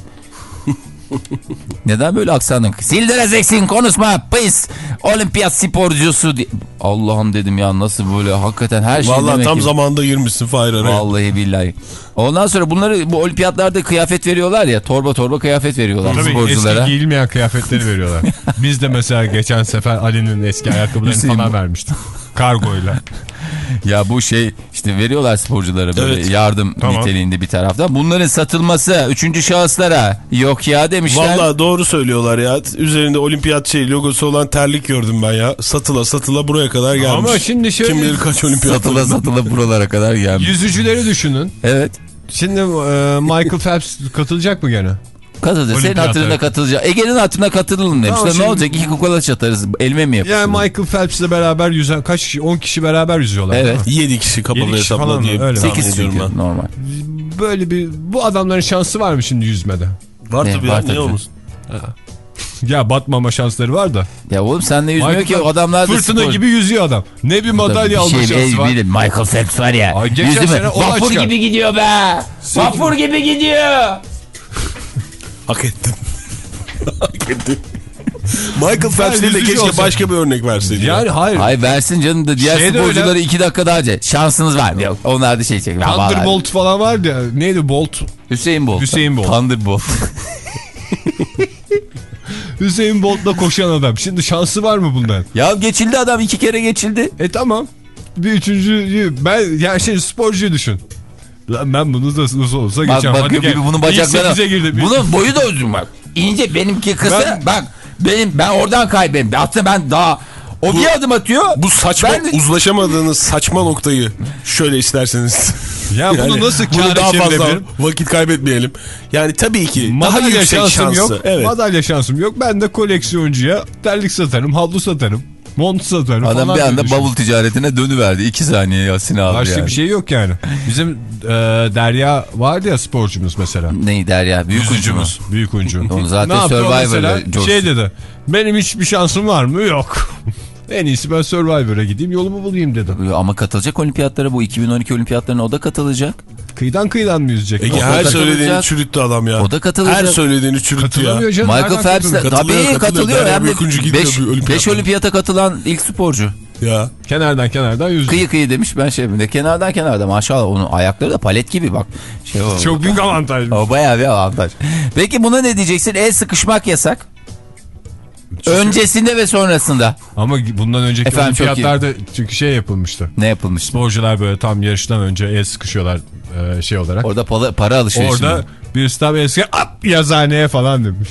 Neden böyle aksanın? Sildireceksin konuşma pis. Olimpiyat sporcusu. di- Allah'ım dedim ya nasıl böyle hakikaten her şey
Vallahi
demek
tam
ki-
zamanında girmişsin Fahir araya.
Vallahi billahi. Ondan sonra bunları bu olimpiyatlarda kıyafet veriyorlar ya. Torba torba kıyafet veriyorlar
Tabii
sporculara.
eski giyilmeyen kıyafetleri veriyorlar. Biz de mesela geçen sefer Ali'nin eski ayakkabılarını falan vermiştik. Kargoyla.
Ya bu şey işte veriyorlar sporculara böyle
Evet.
yardım
Tamam.
niteliğinde bir taraftan. Bunların satılması üçüncü şahıslara yok ya demişler.
Vallahi doğru söylüyorlar ya. Üzerinde olimpiyat şey logosu olan terlik gördüm ben ya. Satıla satıla buraya kadar gelmiş.
Ama şimdi şöyle-
Kim bilir kaç olimpiyat.
satıla satıla buralara kadar gelmiş.
Yüzücüleri düşünün.
Evet.
Şimdi e, Michael Phelps katılacak mı gene?
Katılacak. Senin hatırına katılacak. Ege'nin hatırına katılın demişler.
Tamam,
ne olacak? İki kokola çatarız. Elime mi yapıştırın?
Yani Michael Phelps'le beraber yüzen kaç kişi? 10 kişi beraber yüzüyorlar.
Evet.
değil mi?
7 kişi kapalı
Yedi kişi
hesapla
falan
diye?
Öyle.
tahmin
8
ediyorum
çünkü
ben.
normal.
Böyle bir bu adamların şansı var mı şimdi yüzmede?
Var
Ne,
tabii
var
ya
tabii.
niye olmasın?
Ya batmama şansları var da.
Ya oğlum sen de yüzmüyor
Michael
ki adamlar da
Fırtına
spor-
gibi yüzüyor adam. Ne bir madalya alma
bir
şansı
şey,
var.
bir- Michael Phelps var ya.
Ay, geçen
Yüzü mü? Vapur
çıkar.
gibi gidiyor be. Vapur gibi gidiyor.
Hak ettin. Hak ettin. Michael Phelps değil de keşke
olsam.
başka bir örnek verseydi. ya.
Yani hayır.
Hay versin canım da diğer
Şey de
sporcuları
öyle.
iki dakika daha önce. Şansınız var mı? Yok. Onlar da şey çekiyor. Vallahi.
Thunderbolt falan vardı ya. Neydi Bolt?
Hüseyin Bolt.
Hüseyin Bolt.
Thunderbolt.
Hüseyin Bolt'la koşan adam. Şimdi şansı var mı bundan?
ya geçildi adam iki kere geçildi.
E tamam. Bir üçüncüyü ben yani şey sporcuyu düşün. Lan ben bunu da nasıl olsa
Bak bakıyor
Hadi gel.
gibi bunun bacakları.
girdim.
Bunun boyu da uzun bak. İnce benimki kısa.
Ben-
Bak Benim ben oradan kaybettim. Aslında ben daha o bir adım atıyor.
Bu saçma
Ben
uzlaşamadığınız saçma noktayı şöyle isterseniz.
Ya bunu nasıl
bunu
kâra
daha fazla vakit kaybetmeyelim. Yani tabii ki daha
Madalya
yüksek
şansım
şansı.
yok.
Evet.
Madalya şansım yok. Ben de koleksiyoncuya terlik satarım, havlu satarım, mont satarım
Adam
falan
bir anda
düşünüyorum.
bavul ticaretine dönüverdi. iki saniye Yasin abi
Başka
yani.
bir şey yok yani. Bizim e, Derya vardı ya sporcumuz mesela.
Ney der ya büyük ucu mu?
Büyük oyuncu.
Onu zaten coştu.
Şey dedi. Benim hiçbir şansım var mı? Yok. en iyisi ben Survivor'a gideyim yolumu bulayım dedi.
Ama katılacak olimpiyatlara bu 2012 olimpiyatlarına o da katılacak.
Kıyıdan kıyıdan mı yüzecek?
Ege her söylediğini çürüttü adam ya.
O da katılacak.
Her söylediğini çürüttü ya.
Canım.
Michael Phelps tabii
katılıyor.
katılıyor. Hem de
Büyüküncü gidiyor
5
bir olimpiyata.
olimpiyata katılan ilk sporcu.
Ya.
Kenardan kenardan yüzecek.
Kıyı kıyı demiş ben şey de kenardan kenarda maşallah onun ayakları da palet gibi bak. Şey o.
Çok büyük avantaj.
O bayağı bir avantaj. Peki buna ne diyeceksin? El sıkışmak yasak. Öncesinde ve sonrasında
Ama bundan önceki
Efendim,
olimpiyatlarda çünkü şey yapılmıştı.
ne yapılmış?
Sporcular böyle tam yarıştan önce el sıkışıyorlar e, şey olarak.
Orada para, para alışverişi.
Orada
mi?
tam el sıkı at yazıhaneye falan demiş.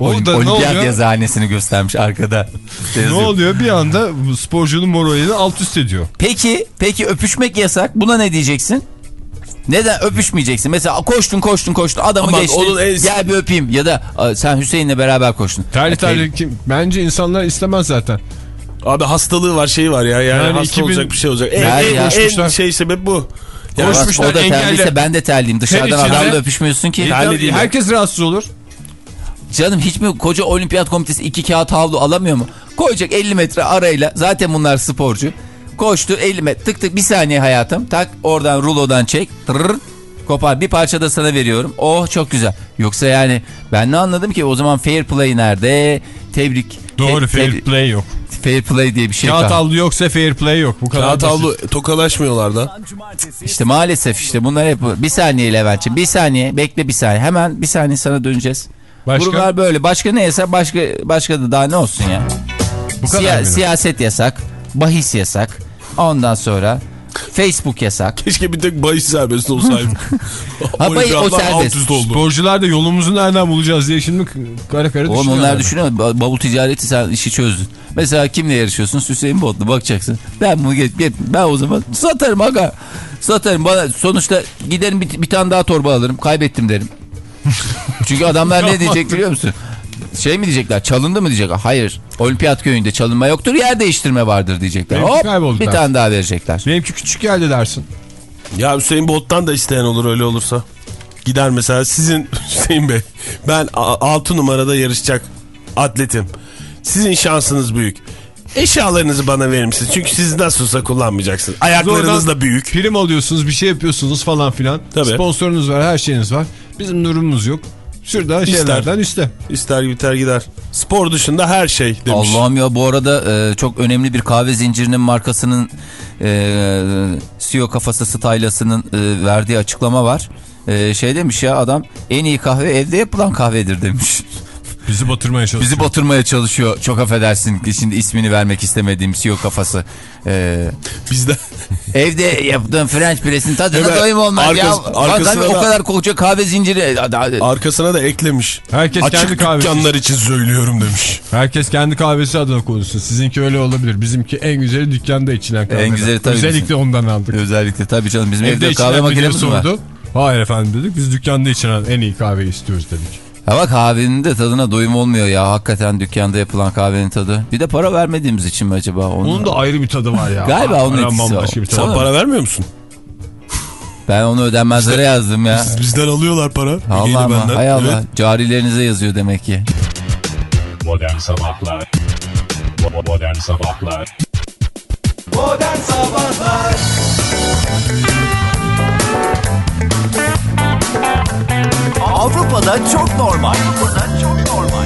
Orada
Olimpiyat yazıhanesini göstermiş arkada.
Ne oluyor? Bir anda sporcunun moralini alt üst ediyor.
Peki, peki öpüşmek yasak. Buna ne diyeceksin? Neden öpüşmeyeceksin? Mesela koştun koştun koştun adamı
Ama
geçtin
onun en-
gel bir öpeyim ya da "Aa, sen Hüseyin'le beraber koştun.
Terli
Ya,
terli kim? Bence insanlar istemez zaten.
Abi hastalığı var şeyi var ya. Yani,
Yani
hasta
2000
olacak bir şey olacak. En, en,
ya.
en
Koşmuşlar.
şey sebep bu.
Bak,
Koşmuşlar,
o da terliyse ben de terliyim. Dışarıdan adamla öpüşmüyorsun ki.
Terli?
Herkes rahatsız olur.
Canım hiç mi koca olimpiyat komitesi iki kağıt havlu alamıyor mu? Koyacak 50 metre arayla zaten bunlar sporcu. Koştu 50 metre tık tık bir saniye hayatım. Tak oradan rulodan çek. Tırr, kopar bir parça da sana veriyorum. Oh çok güzel. Yoksa yani ben ne anladım ki o zaman fair play nerede? Tebrik.
Doğru
te-
fair
tebrik-
play yok.
fair play diye bir şey
Kağıt havlu yoksa fair play yok. Bu kadar
Kağıt havlu tokalaşmıyorlar da.
İşte maalesef işte bunlar hep bir saniye Levent'ciğim bir saniye bekle bir saniye hemen bir saniye sana döneceğiz.
Başka?
Böyle başka ne yasak başka başka da daha ne olsun ya.
Bu kadar
Siya-
mı?
siyaset yasak, bahis yasak. Ondan sonra Facebook yasak.
Keşke bir tek bahis serbest olsaydı.
Ha, bahis- o serbest.
Sporcular da yolumuzu nereden bulacağız diye şimdi kara kara
Oğlum
düşünüyorlar.
onlar düşünüyor. Ba- Bavul ticareti sen işi çözdün. Mesela kimle yarışıyorsun? Hüseyin Bolt'la bakacaksın. Ben bunu get, get, ben o zaman satarım aga. Satarım bana sonuçta giderim bir, bir tane daha torba alırım. Kaybettim derim. Çünkü adamlar ne diyecek biliyor musun? Şey mi diyecekler? Çalındı mı diyecek? Hayır. Olimpiyat köyünde çalınma yoktur. Yer değiştirme vardır diyecekler.
Benimki
Hop
kayboldu
bir
dersin.
tane daha verecekler.
Benimki küçük yerde dersin.
Ya Hüseyin Bolt'tan da isteyen olur öyle olursa. Gider mesela sizin Hüseyin Bey ben 6 numarada yarışacak atletim. Sizin şansınız büyük. Eşyalarınızı bana verir misiniz? Çünkü siz nasıl olsa kullanmayacaksınız. Ayaklarınız da büyük.
Prim alıyorsunuz bir şey yapıyorsunuz falan filan.
Tabii.
Sponsorunuz var her şeyiniz var. Bizim durumumuz yok. Şurada şeylerden iste.
İster biter gider. Spor dışında her şey demiş.
Allah'ım ya bu arada e, çok önemli bir kahve zincirinin markasının e, CEO kafası stylasının e, verdiği açıklama var. E, şey demiş ya adam en iyi kahve evde yapılan kahvedir demiş.
Bizi batırmaya çalışıyor.
Bizi batırmaya çalışıyor. Çok affedersin ki şimdi ismini vermek istemediğim CEO kafası. E,
Bizde
evde yaptığım French press'in tadına
Hemen
doyum olmaz
arkası-
ya.
arkasına
Bak, o
da-
kadar koca kahve zinciri.
arkasına da eklemiş.
Herkes
Açık
kendi kahvesi.
dükkanlar için söylüyorum demiş.
Herkes kendi kahvesi adına konuşsun. Sizinki öyle olabilir. Bizimki en güzeli dükkanda içilen kahve.
güzeli tabii
Özellikle
bizim.
ondan aldık.
Özellikle tabii canım bizim
Evde
evde kahve makinemiz var.
Hayır efendim dedik. Biz dükkanda içilen en iyi kahveyi istiyoruz dedik.
Ha bak kahvenin de tadına doyum olmuyor ya. Hakikaten dükkanda yapılan kahvenin tadı. Bir de para vermediğimiz için mi acaba? Onun,
Onun da ayrı bir tadı var ya.
Galiba onun etkisi o.
bir tadı.
Sen para vermiyor musun?
Ben onu ödenmezlere yazdım ya.
Siz bizden alıyorlar para.
Allah Allah.
benden.
Hay Allah.
Evet.
Carilerinize yazıyor demek ki.
Modern Sabahlar Modern Sabahlar
Modern Sabahlar
Avrupa'da çok normal. Avrupa'da çok normal.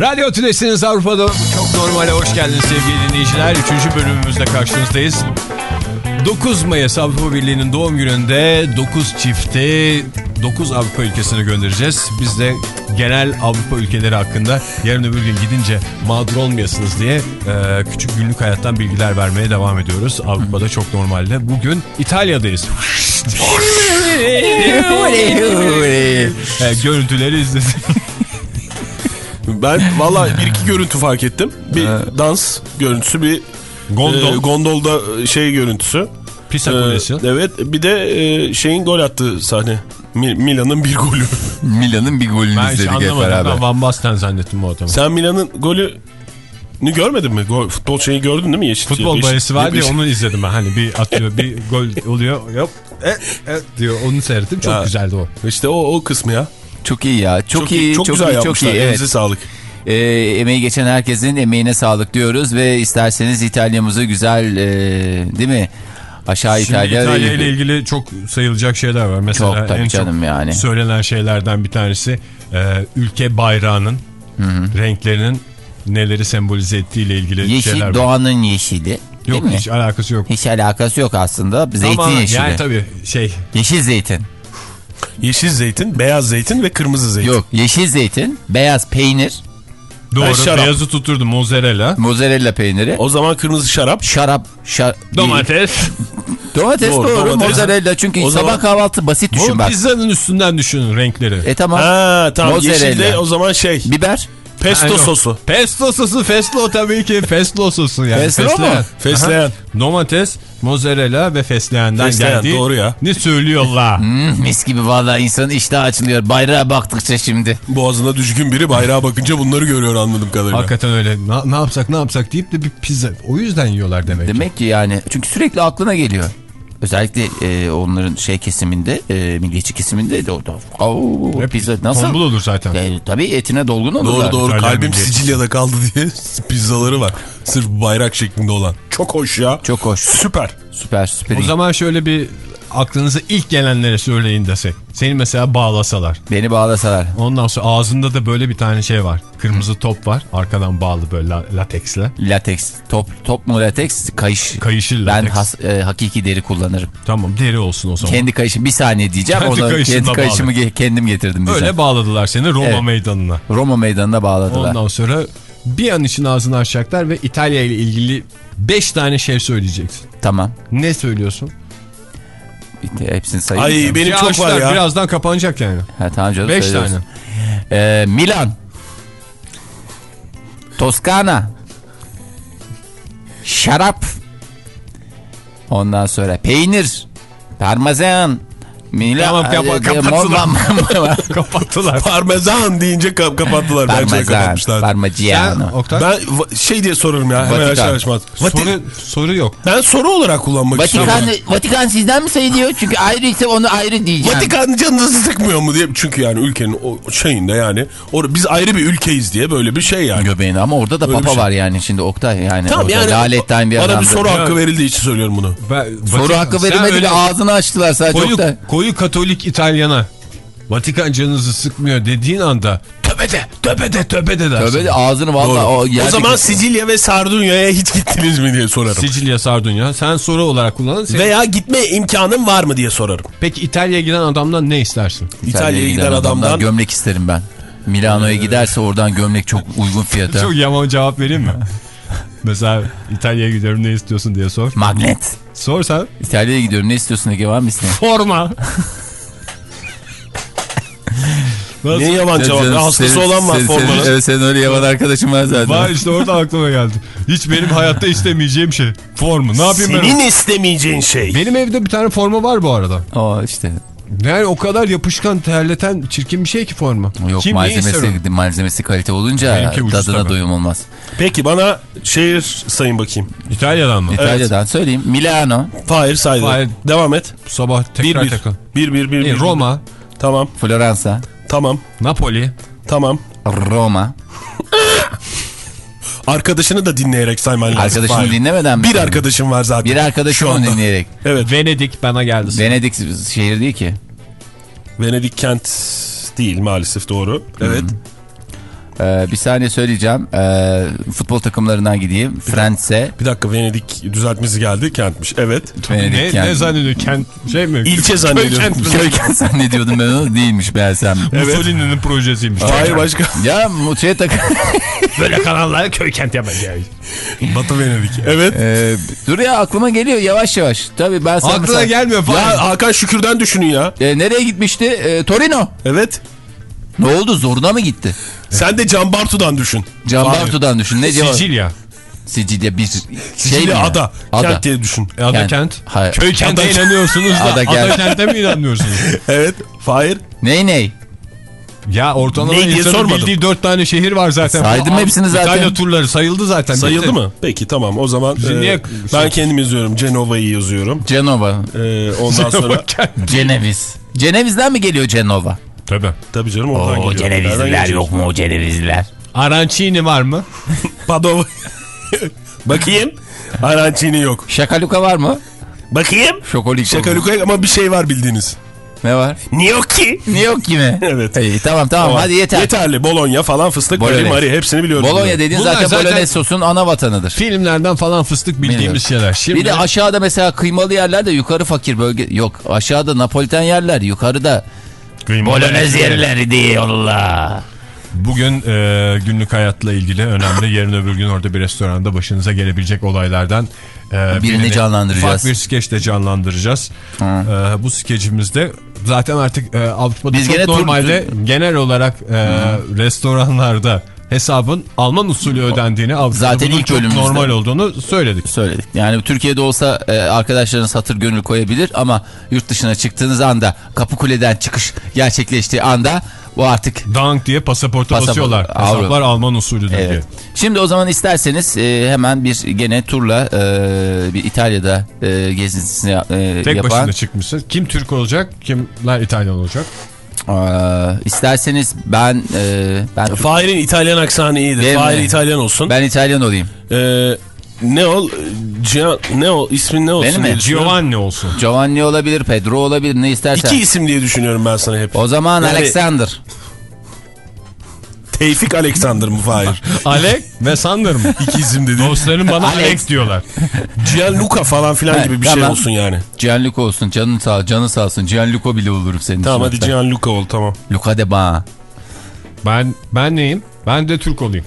Radyo Tülesi'niz Avrupa'da çok normale hoş geldiniz sevgili dinleyiciler. Üçüncü bölümümüzde karşınızdayız. 9 Mayıs Avrupa Birliği'nin doğum gününde 9 çifti 9 Avrupa ülkesine göndereceğiz. Biz de genel Avrupa ülkeleri hakkında yarın öbür gün gidince mağdur olmayasınız diye e, küçük günlük hayattan bilgiler vermeye devam ediyoruz. Avrupa'da çok normalde. Bugün İtalya'dayız. E, görüntüleri izledim.
Ben valla bir iki görüntü fark ettim. Bir dans görüntüsü, bir
Gondol.
e, gondolda şey görüntüsü.
Pisa
Ee,
Kulesi.
evet bir de e, şeyin gol attığı sahne. Mi- Milan'ın bir golü.
Milan'ın bir golünü
Ben
izledik hep beraber.
Ben Van Basten zannettim bu adamı.
Sen Milan'ın golü görmedin mi? Gol, futbol şeyi gördün değil mi? Yeşil,
Futbol bayisi var diye onu izledim ben. Hani bir atıyor bir gol oluyor. Yok. E, e, diyor onu seyrettim. Çok
Ya.
güzeldi o.
İşte o, o kısmı ya.
Çok iyi ya. Çok, iyi, çok,
güzel
iyi, çok
yapmışlar.
iyi. Evet.
Elinize sağlık.
Ee, emeği geçen herkesin emeğine sağlık diyoruz ve isterseniz İtalya'mızı güzel e, değil mi? Aşağı
Şimdi
İtalya.
İtalya ile ilgili çok sayılacak şeyler var. Mesela
Çok tabii
en
canım
çok
yani.
söylenen şeylerden bir tanesi e, ülke bayrağının renklerinin neleri sembolize ettiği ile ilgili
Yeşil
şeyler var.
doğanın yeşili.
Yok
mi?
hiç alakası yok.
Hiç alakası yok aslında. Zeytin
Ama
yeşili.
yani tabii şey
Yeşil zeytin.
Yeşil zeytin, beyaz zeytin ve kırmızı zeytin.
Yok yeşil zeytin, beyaz peynir,
doğru
şarap.
beyazı tutturdu mozzarella.
mozzarella peyniri,
O zaman kırmızı şarap.
şarap, şar
Domates.
domates
Doğru,
doğru,
domates.
mozzarella çünkü
O
sabah
zaman-
kahvaltı basit düşün
Bu
bak.
pizzanın üstünden düşünün renkleri.
E tamam.
Ha tamam
Mozzarella.
yeşil de o zaman şey
Biber.
pesto sosu.
Pesto sosu, feslo tabii ki. Feslo sosu yani.
Feslo mu?
Fesleğen.
Fesleğen.
Aha. Domates, mozzarella ve fesleğenden
Fesleğen,
geldiği
doğru ya.
ne söylüyorlar.
Hmm, mis gibi vallahi insanın iştahı açılıyor. Bayrağa baktıkça şimdi.
Boğazına düşkün biri bayrağa bakınca bunları görüyor anladığım kadarıyla.
Hakikaten öyle. Na- ne yapsak ne yapsak deyip de bir pizza. O yüzden yiyorlar demek. ki.
Demek ki yani çünkü sürekli aklına geliyor. Özellikle e, onların şey kesiminde, e, milliyetçi kesiminde de o da "Au,
Hep
pizza nasıl?
Tombul olur zaten.
E, tabii etine dolgun
Doğru
olurlar.
doğru
İtalyan
kalbim
milliyetçisi.
Sicilya'da kaldı diye pizzaları var. Sırf bayrak şeklinde olan. Çok hoş ya.
Çok hoş.
Süper.
Süper süper.
O zaman şöyle bir aklınıza ilk gelenlere söyleyin desek. Seni mesela bağlasalar.
Beni bağlasalar.
Ondan sonra ağzında da böyle bir tane şey var. Kırmızı top var. Arkadan bağlı böyle la- lateksle.
Lateks. Top, top mu lateks? Kayış.
Kayışı
Ben
lateks.
has- e, hakiki deri kullanırım.
Tamam deri olsun o zaman.
Kendi kayışım. Bir saniye diyeceğim.
Kendi
Onu kendi kayışımı ge- kendim getirdim bize.
Öyle bağladılar seni Roma
Evet.
meydanına.
Roma meydanına bağladılar.
Ondan sonra bir an için ağzını açacaklar ve İtalya ile ilgili 5 tane şey söyleyeceksin.
Tamam.
Ne söylüyorsun?
Bitti, Hepsini sayayım.
Ay benim çok
açlar,
var ya.
Birazdan kapanacak yani.
Ha, tamam canım
5
söylüyorsun.
tane.
Ee, Milan. Toskana. Şarap. Ondan sonra peynir. Parmesan. Milan.
Tamam, kapa- kapattılar. Kapattılar.
Parmesan deyince kap kapattılar.
Parmesan.
kapatmışlar.
Sen
Parmigiano.
Ben va- şey diye sorarım ya. Hemen
Vatikan.
açar açmaz. Vati-
soru, soru yok.
Ben soru olarak kullanmak
Vatikan,
istiyorum.
Vatikan sizden mi sayılıyor? Çünkü ayrı ise onu ayrı diyeceğim.
Vatikan canınızı sıkmıyor mu diye. Çünkü yani ülkenin o şeyinde yani. Or biz ayrı bir ülkeyiz diye böyle bir şey yani.
Göbeğini ama orada da
Öyle
papa
şey.
var yani şimdi Oktay yani.
Tamam yani
laletten bir
bana bir soru hakkı verildiği için söylüyorum bunu.
Ben,
Soru hakkı verilmedi de ağzını açtılar sadece
koyu,
Oktay.
koyu katolik İtalyana Vatikan canınızı sıkmıyor dediğin anda töbede töbede töbede dersin.
Tövbe de ağzını valla o
O zaman Sicilya ve Sardunya'ya hiç gittiniz mi diye sorarım.
Sicilya, Sardunya. Sen soru olarak kullanın. Sen-
Veya gitme imkanın var mı diye sorarım.
Peki İtalya'ya giden adamdan ne istersin?
İtalya'ya giden adamdan
gömlek isterim ben. Milano'ya giderse oradan gömlek çok uygun fiyata.
Çok yaman cevap vereyim mi? Mesela İtalya'ya gidiyorum ne istiyorsun diye sor.
Magnet.
Sor sen.
İtalya'ya gidiyorum ne istiyorsun Ege var mı isteyen?
Forma. Nasıl?
Niye yalan cevap? Hastası
senin-
olan var
senin-
formanın.
senin- Evet senin öyle yaman arkadaşın var zaten.
Var işte orada aklıma geldi. Hiç benim hayatta istemeyeceğim şey. Formu. Ne yapayım ben?
Senin istemeyeceğin şey.
Benim evde bir tane forma var bu arada.
O işte.
Yani o kadar yapışkan, terleten, çirkin bir şey ki forma.
Yok
Kim
malzemesi, malzemesi kalite olunca tadına
tabii.
doyum olmaz.
Peki bana şehir sayın bakayım.
İtalya'dan mı?
İtalya'dan söyleyeyim. Milano,
Fahir saydı.
Fahir.
Devam et.
Bu sabah
Bir
tekrar
bir. Bir bir bir.
E,
bir.
Roma,
Tamam.
Floransa,
Tamam.
Napoli,
Tamam.
Roma.
Arkadaşını da dinleyerek sayman lazım.
Arkadaşını
Fahir.
dinlemeden mi?
Bir arkadaşım var zaten.
Bir arkadaşımı
Şu anda.
dinleyerek.
Evet.
Venedik bana geldi.
Venedik şehir değil ki.
Venedik kent değil maalesef doğru. Evet.
Ee, bir saniye söyleyeceğim. Ee, futbol takımlarından gideyim. Fransa,
Bir dakika Venedik düzeltmesi geldi kentmiş. Evet.
Venedik
Ne,
kent-
ne zannediyor? Kent şey mi?
İlçe zannediyorum.
Köy kent mi?
Köy zannediyordum ben onu değilmiş meğersem.
Mussolini'nin projesiymiş.
Hayır başka.
Ya şey tak
Böyle kanallara köy kent yapacağız.
Batı Venedik. Evet.
Ee, dur ya aklıma geliyor yavaş yavaş. Tabii ben sana
Aklına
mesela-
gelmiyor falan.
Ya Hakan Şükür'den düşünün ya.
Ee, nereye gitmişti? Ee, Torino.
Evet.
Ne oldu? Zoruna mı gitti?
Sen de Can Bartu'dan düşün.
Can. Bartu'dan düşün. Ne cevap?
Sicilya.
Sicilya bir şey
Sicilya
mi
ada.
Ada.
Kent diye düşün.
E, Ada
Kent.
kent.
Hayır.
Köy kente
Ada-
inanıyorsunuz da
Ada
ada,
kent.
kente mi inanmıyorsunuz?
Evet. Fahir.
Ney ney?
Ya ortalama
Ne diye
insanın
sormadım.
bildiği dört tane şehir var zaten.
Saydım
Bu-
hepsini zaten.
İtalya turları sayıldı zaten.
Sayıldı
Bitti.
mı? Peki tamam o zaman e,
niye-
ben kendim yazıyorum. Cenova'yı yazıyorum.
Cenova.
E, ondan sonra
Ceneviz. Ceneviz'den mi geliyor Cenova?
Tabii.
tabii canım oradan geliyor. Nereden gelecek?
mu o Cenevizliler?
Arancini var mı?
Padova. Bakayım. Arancini yok.
Şakaluka var mı?
Bakayım.
Şokolik.
Şakaluka ama bir şey var bildiğiniz.
Ne var?
Yok
yok ki mi?
Evet.
İyi, tamam tamam
Tamam.
hadi yeter.
Yeterli. Bologna falan fıstık,
Bolognese.
Mari Mari hepsini biliyoruz.
Bologna dediğin
Bunlar
zaten,
zaten-
Bolognese sosun ana vatanıdır.
Filmlerden falan fıstık bildiğimiz
Bilmiyorum.
şeyler. Şimdi
Bir de aşağıda mesela kıymalı yerler de yukarı fakir bölge yok. Aşağıda Napoliten yerler yukarıda Bolognese yerleri diyorlar.
bugün e, günlük hayatla ilgili önemli yarın öbür gün orada bir restoranda başınıza gelebilecek olaylardan e,
Birini canlandıracağız.
Ufak bir skeç de canlandıracağız. E, bu skeçimizde zaten artık e, Avrupa'da
Biz
çok
gene tur-
normalde genel olarak e, restoranlarda hesabın Alman usulü ödendiğini Avrupa'da
Zaten ilk
çok
bölümümüzde.
normal olduğunu söyledik.
Söyledik. Yani Türkiye'de olsa e, arkadaşlarınız hatır gönül koyabilir ama yurt dışına çıktığınız anda Kapıkule'den çıkış gerçekleştiği anda bu artık
Dank diye pasaporta
Pasaport-
basıyorlar.
Avrupa.
Hesaplar Alman diye.
Evet. Şimdi o zaman isterseniz e, hemen bir gene turla e, bir İtalya'da e, gezintisini e,
Tek
yapan.
başına çıkmışsın. Kim Türk olacak, kimler İtalyan olacak?
Aa, isterseniz ben e, ben
Fahir'in İtalyan aksanı iyidir. Fahir İtalyan olsun.
ben İtalyan olayım.
Ee, ne ol? Gian, ne ol? İsmin ne olsun
Benim
diye.
Giovanni olsun.
Giovanni olabilir, Pedro olabilir ne istersen.
İki isim diye düşünüyorum ben sana hep.
O zaman
Yani-
Alexander.
Tevfik Alexander mı Fahir?
Alek ve Sander mı?
İki isim dedi.
Dostlarım bana
Alex.
Alex diyorlar.
Gianluca falan filan gibi bir şey
tamam.
olsun yani.
Gianluca olsun. Canın sağ, canı sağ olsun. Gianluca bile olurum senin
Tamam
için
hadi
hatta.
Gianluca ol tamam.
Luca de Ba.
Ben ben neyim? Ben de Türk olayım.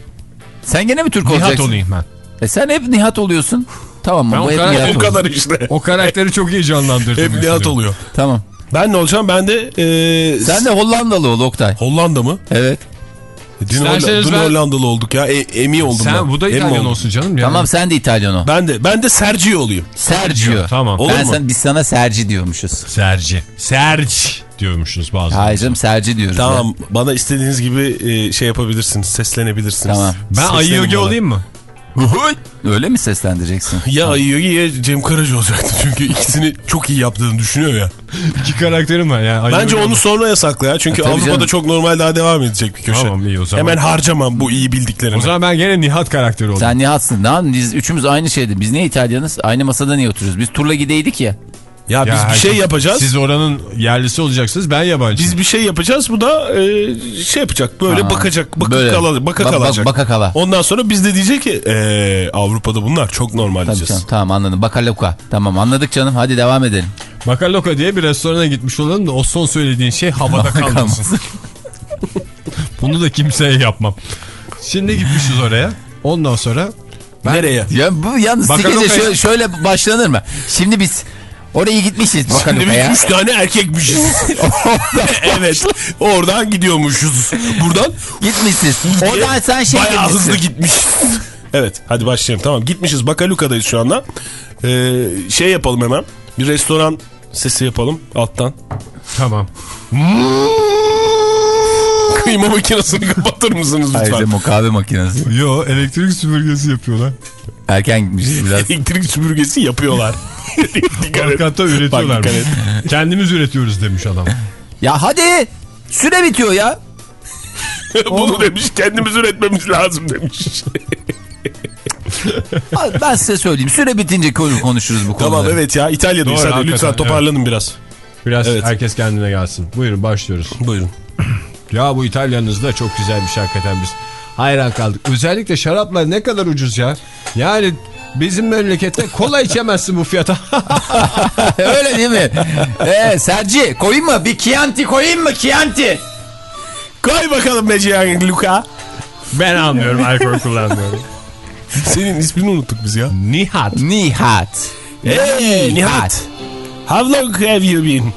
Sen gene mi Türk
Nihat
olacaksın?
olayım ben.
E sen hep Nihat oluyorsun. Tamam mı?
Ben
Bu
o
Nihat
O kadar işte.
O karakteri çok iyi canlandırdım.
Hep Nihat oluyor.
Tamam.
Ben ne olacağım? Ben de e,
Sen de Hollandalı ol Oktay.
Hollanda mı?
Evet.
Dün, Holla- dün
ben-
Hollandalı olduk ya. E, emi oldum ben.
Sen bu da İtalyan
oldum.
olsun canım. Yani.
Tamam sen de İtalyan ol.
Ben de ben de Sergio olayım.
Sergio.
Tamam.
Olur
ben
mu?
Sen, biz sana Sergi diyormuşuz.
Serci. Serci diyormuşuz bazen.
Hayır canım Sergi diyoruz. ya.
Tamam bana istediğiniz gibi e, şey yapabilirsiniz. Seslenebilirsiniz.
Tamam.
Ben
Seslenin
Ayı Yogi
bana.
olayım mı?
Öyle mi seslendireceksin?
Ya Ayı Yogi ya Cem Karaca olacaktı. Çünkü ikisini çok iyi yaptığını düşünüyor ya.
İki karakterim var. Yani
Bence onu sonra yasakla ya. Çünkü
E, tabii
Avrupa'da
canım.
çok normal daha devam edecek bir köşe.
Tamam, iyi o zaman.
Hemen harcamam bu iyi bildiklerini.
O zaman ben gene Nihat karakteri olayım.
Sen Nihat'sın. Yapayım? Biz üçümüz aynı şeydi. Biz niye İtalyanız? Aynı masada niye oturuyoruz? Biz turla gideydik ya.
Ya, biz bir şey yapacağız.
Siz oranın yerlisi olacaksınız ben yabancı.
Biz bir şey yapacağız. Bu da e, şey yapacak. Böyle
Aa,
bakacak. Bakıp
böyle.
kalacak. Baka
Bak- bak-
kalacak.
baka kala.
Ondan sonra biz de diyecek ki e, Avrupa'da bunlar çok normal
Tabii
diyeceğiz.
canım. Tamam anladım. Bakaluka. Tamam anladık canım. Hadi devam edelim.
Bakaloka diye bir restorana gitmiş olalım da o son söylediğin şey havada kalmasın. Bunu da kimseye yapmam. Şimdi gitmişiz oraya. Ondan sonra
Nereye?
Ya bu yalnız şöyle, şöyle başlanır mı? Şimdi biz oraya gitmişiz
Şimdi biz
Bakaluka'ya.
üç tane erkekmişiz. evet. Oradan gidiyormuşuz. Buradan
Gitmişsiniz. Oradan sen şey
bayağı
demişsin.
hızlı gitmiş. Evet hadi başlayalım. Tamam gitmişiz. Bakaluka'dayız şu anda. Ee, şey yapalım hemen. Bir restoran sesi yapalım alttan.
tamam.
Kıyma makinesini kapatır mısınız lütfen?
Ayrıca kahve makinesi.
Yo elektrik süpürgesi yapıyorlar.
Erken gitmişiz biraz.
Elektrik süpürgesi yapıyorlar.
Hatta üretiyorlar.
Bak.
Kendimiz üretiyoruz demiş adam.
Ya hadi. Süre bitiyor ya.
Bunu demiş kendimiz üretmemiz lazım demiş.
Ben size söyleyeyim. Süre bitince konu- konuşuruz bu konuları.
tamam evet ya İtalya'dayız
Doğru,
hadi lütfen toparlanın biraz.
Biraz
Evet.
herkes kendine gelsin. Buyurun başlıyoruz.
Buyurun.
Ya bu İtalyanınız da çok güzelmiş hakikaten biz. hayran kaldık. Özellikle şaraplar ne kadar ucuz ya. Yani bizim memlekette kola içemezsin bu fiyata.
Öyle değil mi? Ee, Serci koyayım mı? Bir Chianti koyayım mı? Chianti.
Koy bakalım be Cihan Luka.
ben anlıyorum alkol kullanmıyorum.
Senin ismini unuttuk biz ya.
Nihat.
Nihat.
Hey Nihat. How long have you been?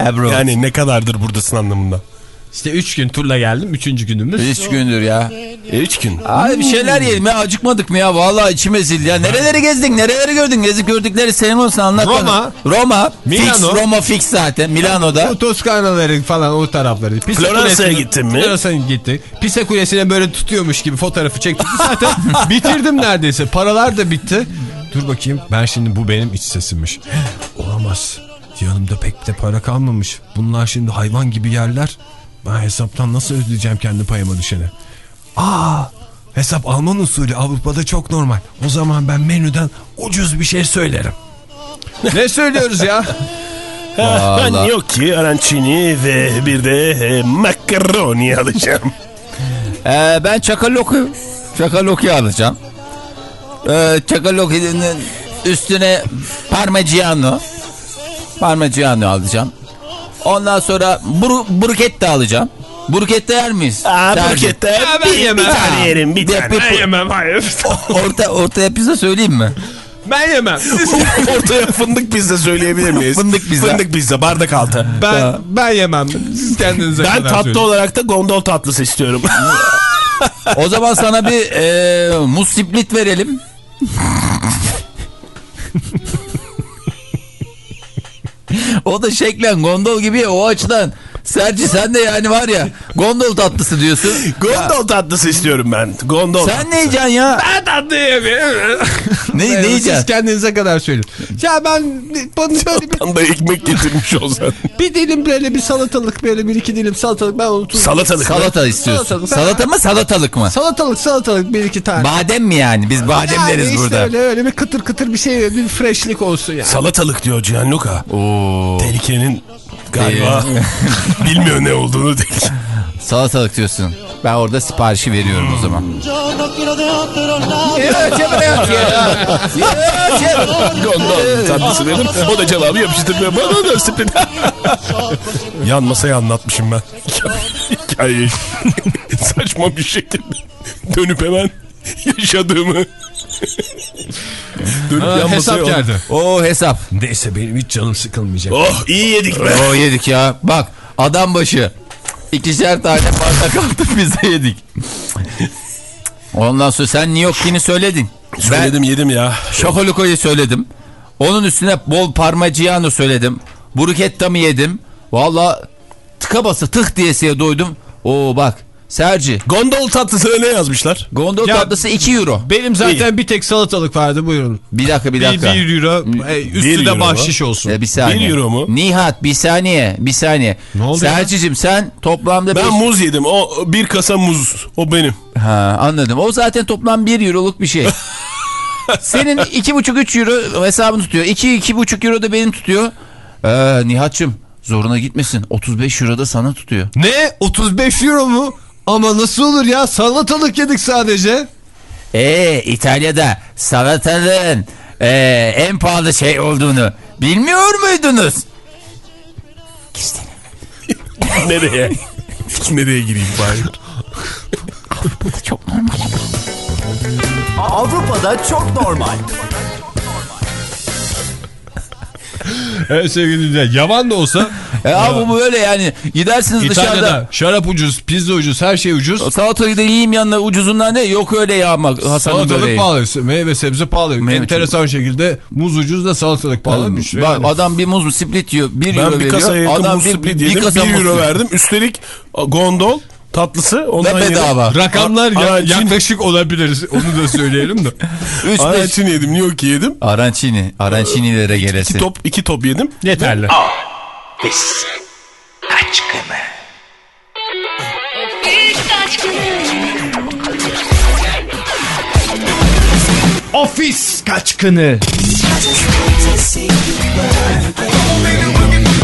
Ebru.
Yani ne kadardır buradasın anlamında.
İşte 3 gün turla geldim. 3. günümüz.
Üç gündür ya.
E, üç gün.
Abi bir şeyler yiyelim ya acıkmadık mı ya vallahi içim ezildi ya. Nereleri gezdin nereleri gördün gezip gördükleri senin olsun anlat
Roma.
bana. Roma.
Milano.
Fix, Roma fix zaten Milano'da.
Bu Toskanaları falan o tarafları. Pisa
Floransa'ya gittin mi?
Floransa'ya gittik. Pisa Kulesi'ne böyle tutuyormuş gibi fotoğrafı çektik. Zaten bitirdim neredeyse. Paralar da bitti. Dur bakayım ben şimdi bu benim iç sesimmiş. Olamaz. Yanımda pek de para kalmamış. Bunlar şimdi hayvan gibi yerler. Ben hesaptan nasıl ödeyeceğim kendi payıma düşeni? Aa, hesap Alman usulü Avrupa'da çok normal. O zaman ben menüden ucuz bir şey söylerim. ne söylüyoruz ya?
Ben ki arancini ve bir de e, makaroni alacağım.
Ee, ben çakaloku. Çakaloku alacağım. Ee, çakaloku'nun üstüne parmigiano. Parmigiano alacağım. Ondan sonra bur bruschetta alacağım. Bruschetta yer miyiz?
Aa,
Sergi.
markette
Ya ben
bir,
yemem.
bir tane yerim bir tane.
bir-
yemem hayır.
Orta, ortaya pizza söyleyeyim mi?
Ben yemem.
Ortaya fındık pizza söyleyebilir miyiz?
Fındık pizza.
Fındık pizza bardak altı.
Ben ben yemem. Siz kendinize
Ben tatlı
söyleyin.
olarak da gondol tatlısı istiyorum.
O zaman sana bir e, muz split verelim. O da şeklen gondol gibi o açıdan. Serci sen de yani var ya gondol tatlısı diyorsun.
gondol tatlısı istiyorum ben. Gondol.
Sen ne yiyeceksin ya?
Ben tatlı yemiyorum.
Ne, ne
Siz
yiyeceksin?
kendinize kadar söyleyin. Ya ben bana bir,
Bana da ekmek getirmiş olsan.
bir dilim böyle bir salatalık böyle bir iki dilim salatalık ben onu tuz-
Salatalık. mı?
Salata istiyorsun.
Salatalık.
Salata mı salatalık mı?
Salatalık salatalık bir iki tane.
Badem mi yani? Biz badem
Yani
deriz
işte
burada.
Öyle, öyle bir kıtır kıtır bir şey bir freshlik olsun yani.
Salatalık diyor Gianluca.
Oo.
Tehlikenin galiba bilmiyor ne olduğunu değil.
Salatalık diyorsun. Ben orada siparişi veriyorum o zaman.
Gondol tatlısı dedim. O da cevabı yapıştırmıyor. Bana da split. Yan masaya anlatmışım ben. Hikayeyi. Saçma bir şekilde. Dönüp hemen yaşadığımı. Dönüp
Ha, hesap geldi.
O hesap.
Neyse benim hiç canım sıkılmayacak.
Oh iyi yedik be.
O yedik ya. Bak adam başı. ikişer tane bardak altı pizza yedik. Ondan sonra sen New York'ini söyledin.
Söyledim yedim ya.
Şokoluko'yu söyledim. Onun üstüne bol parmigiano söyledim. Bruschettamı yedim. Valla tıka bası tık diyesiye doydum. Oo bak Serci
Gondol tatlısı ne yazmışlar?
gondol
Ya-
tatlısı 2 euro.
Benim zaten bir tek salatalık vardı buyurun.
Bir dakika bir dakika.
bir euro e, üstü
Bir
de
euro
bahşiş olsun.
Ya bir saniye.
Bir euro mu?
Nihat bir saniye bir saniye.
Ne oldu?
Sercicim sen toplamda
Ben
beş-
muz yedim. O bir kasa muz. O benim.
Ha anladım. O zaten toplam 1 euroluk bir şey. Senin 2,5-3 euro hesabını tutuyor. 2-2,5 euro da benim tutuyor. Ee, Nihat'cığım zoruna gitmesin. 35 euro da sana tutuyor.
Ne? 35 euro mu? Ama nasıl olur ya? Salatalık yedik sadece.
Ee İtalya'da salatalığın ee, en pahalı şey olduğunu bilmiyor muydunuz?
Nereye? Nereye gireyim bari?
Çok normal.
Avrupa'da çok normal.
Evet sevgili dinleyiciler. Yavan da olsa
E abi bu böyle yani gidersiniz
İtalya'da
dışarıda.
şarap ucuz, pizza ucuz, her şey ucuz.
Salatayı da yiyeyim yanına ucuzundan ne? Yok öyle ya Hasan'ın
Salatalık
böreği.
pahalı, meyve sebze pahalı.
Meyve
Enteresan şekilde muz ucuz da salatalık pahalı. Bir
Bak,
yani.
adam bir muz split yiyor. 1 euro
Ben bir
veriyor.
kasa yakın
adam
muz
bir,
split
bir
yedim.
kasa
1
muz
euro verdim. Üstelik gondol tatlısı. Ondan
Ve bedava.
yedim.
Rakamlar ya-
Arancini-
yaklaşık olabilir. Onu da söyleyelim de.
3 5
Arancini yedim. New York yedim.
Arancini. Arancini'lere gelesi.
İki top, iki top yedim.
Yeterli. Ofis kaçkını.
Patrona yakalanmadan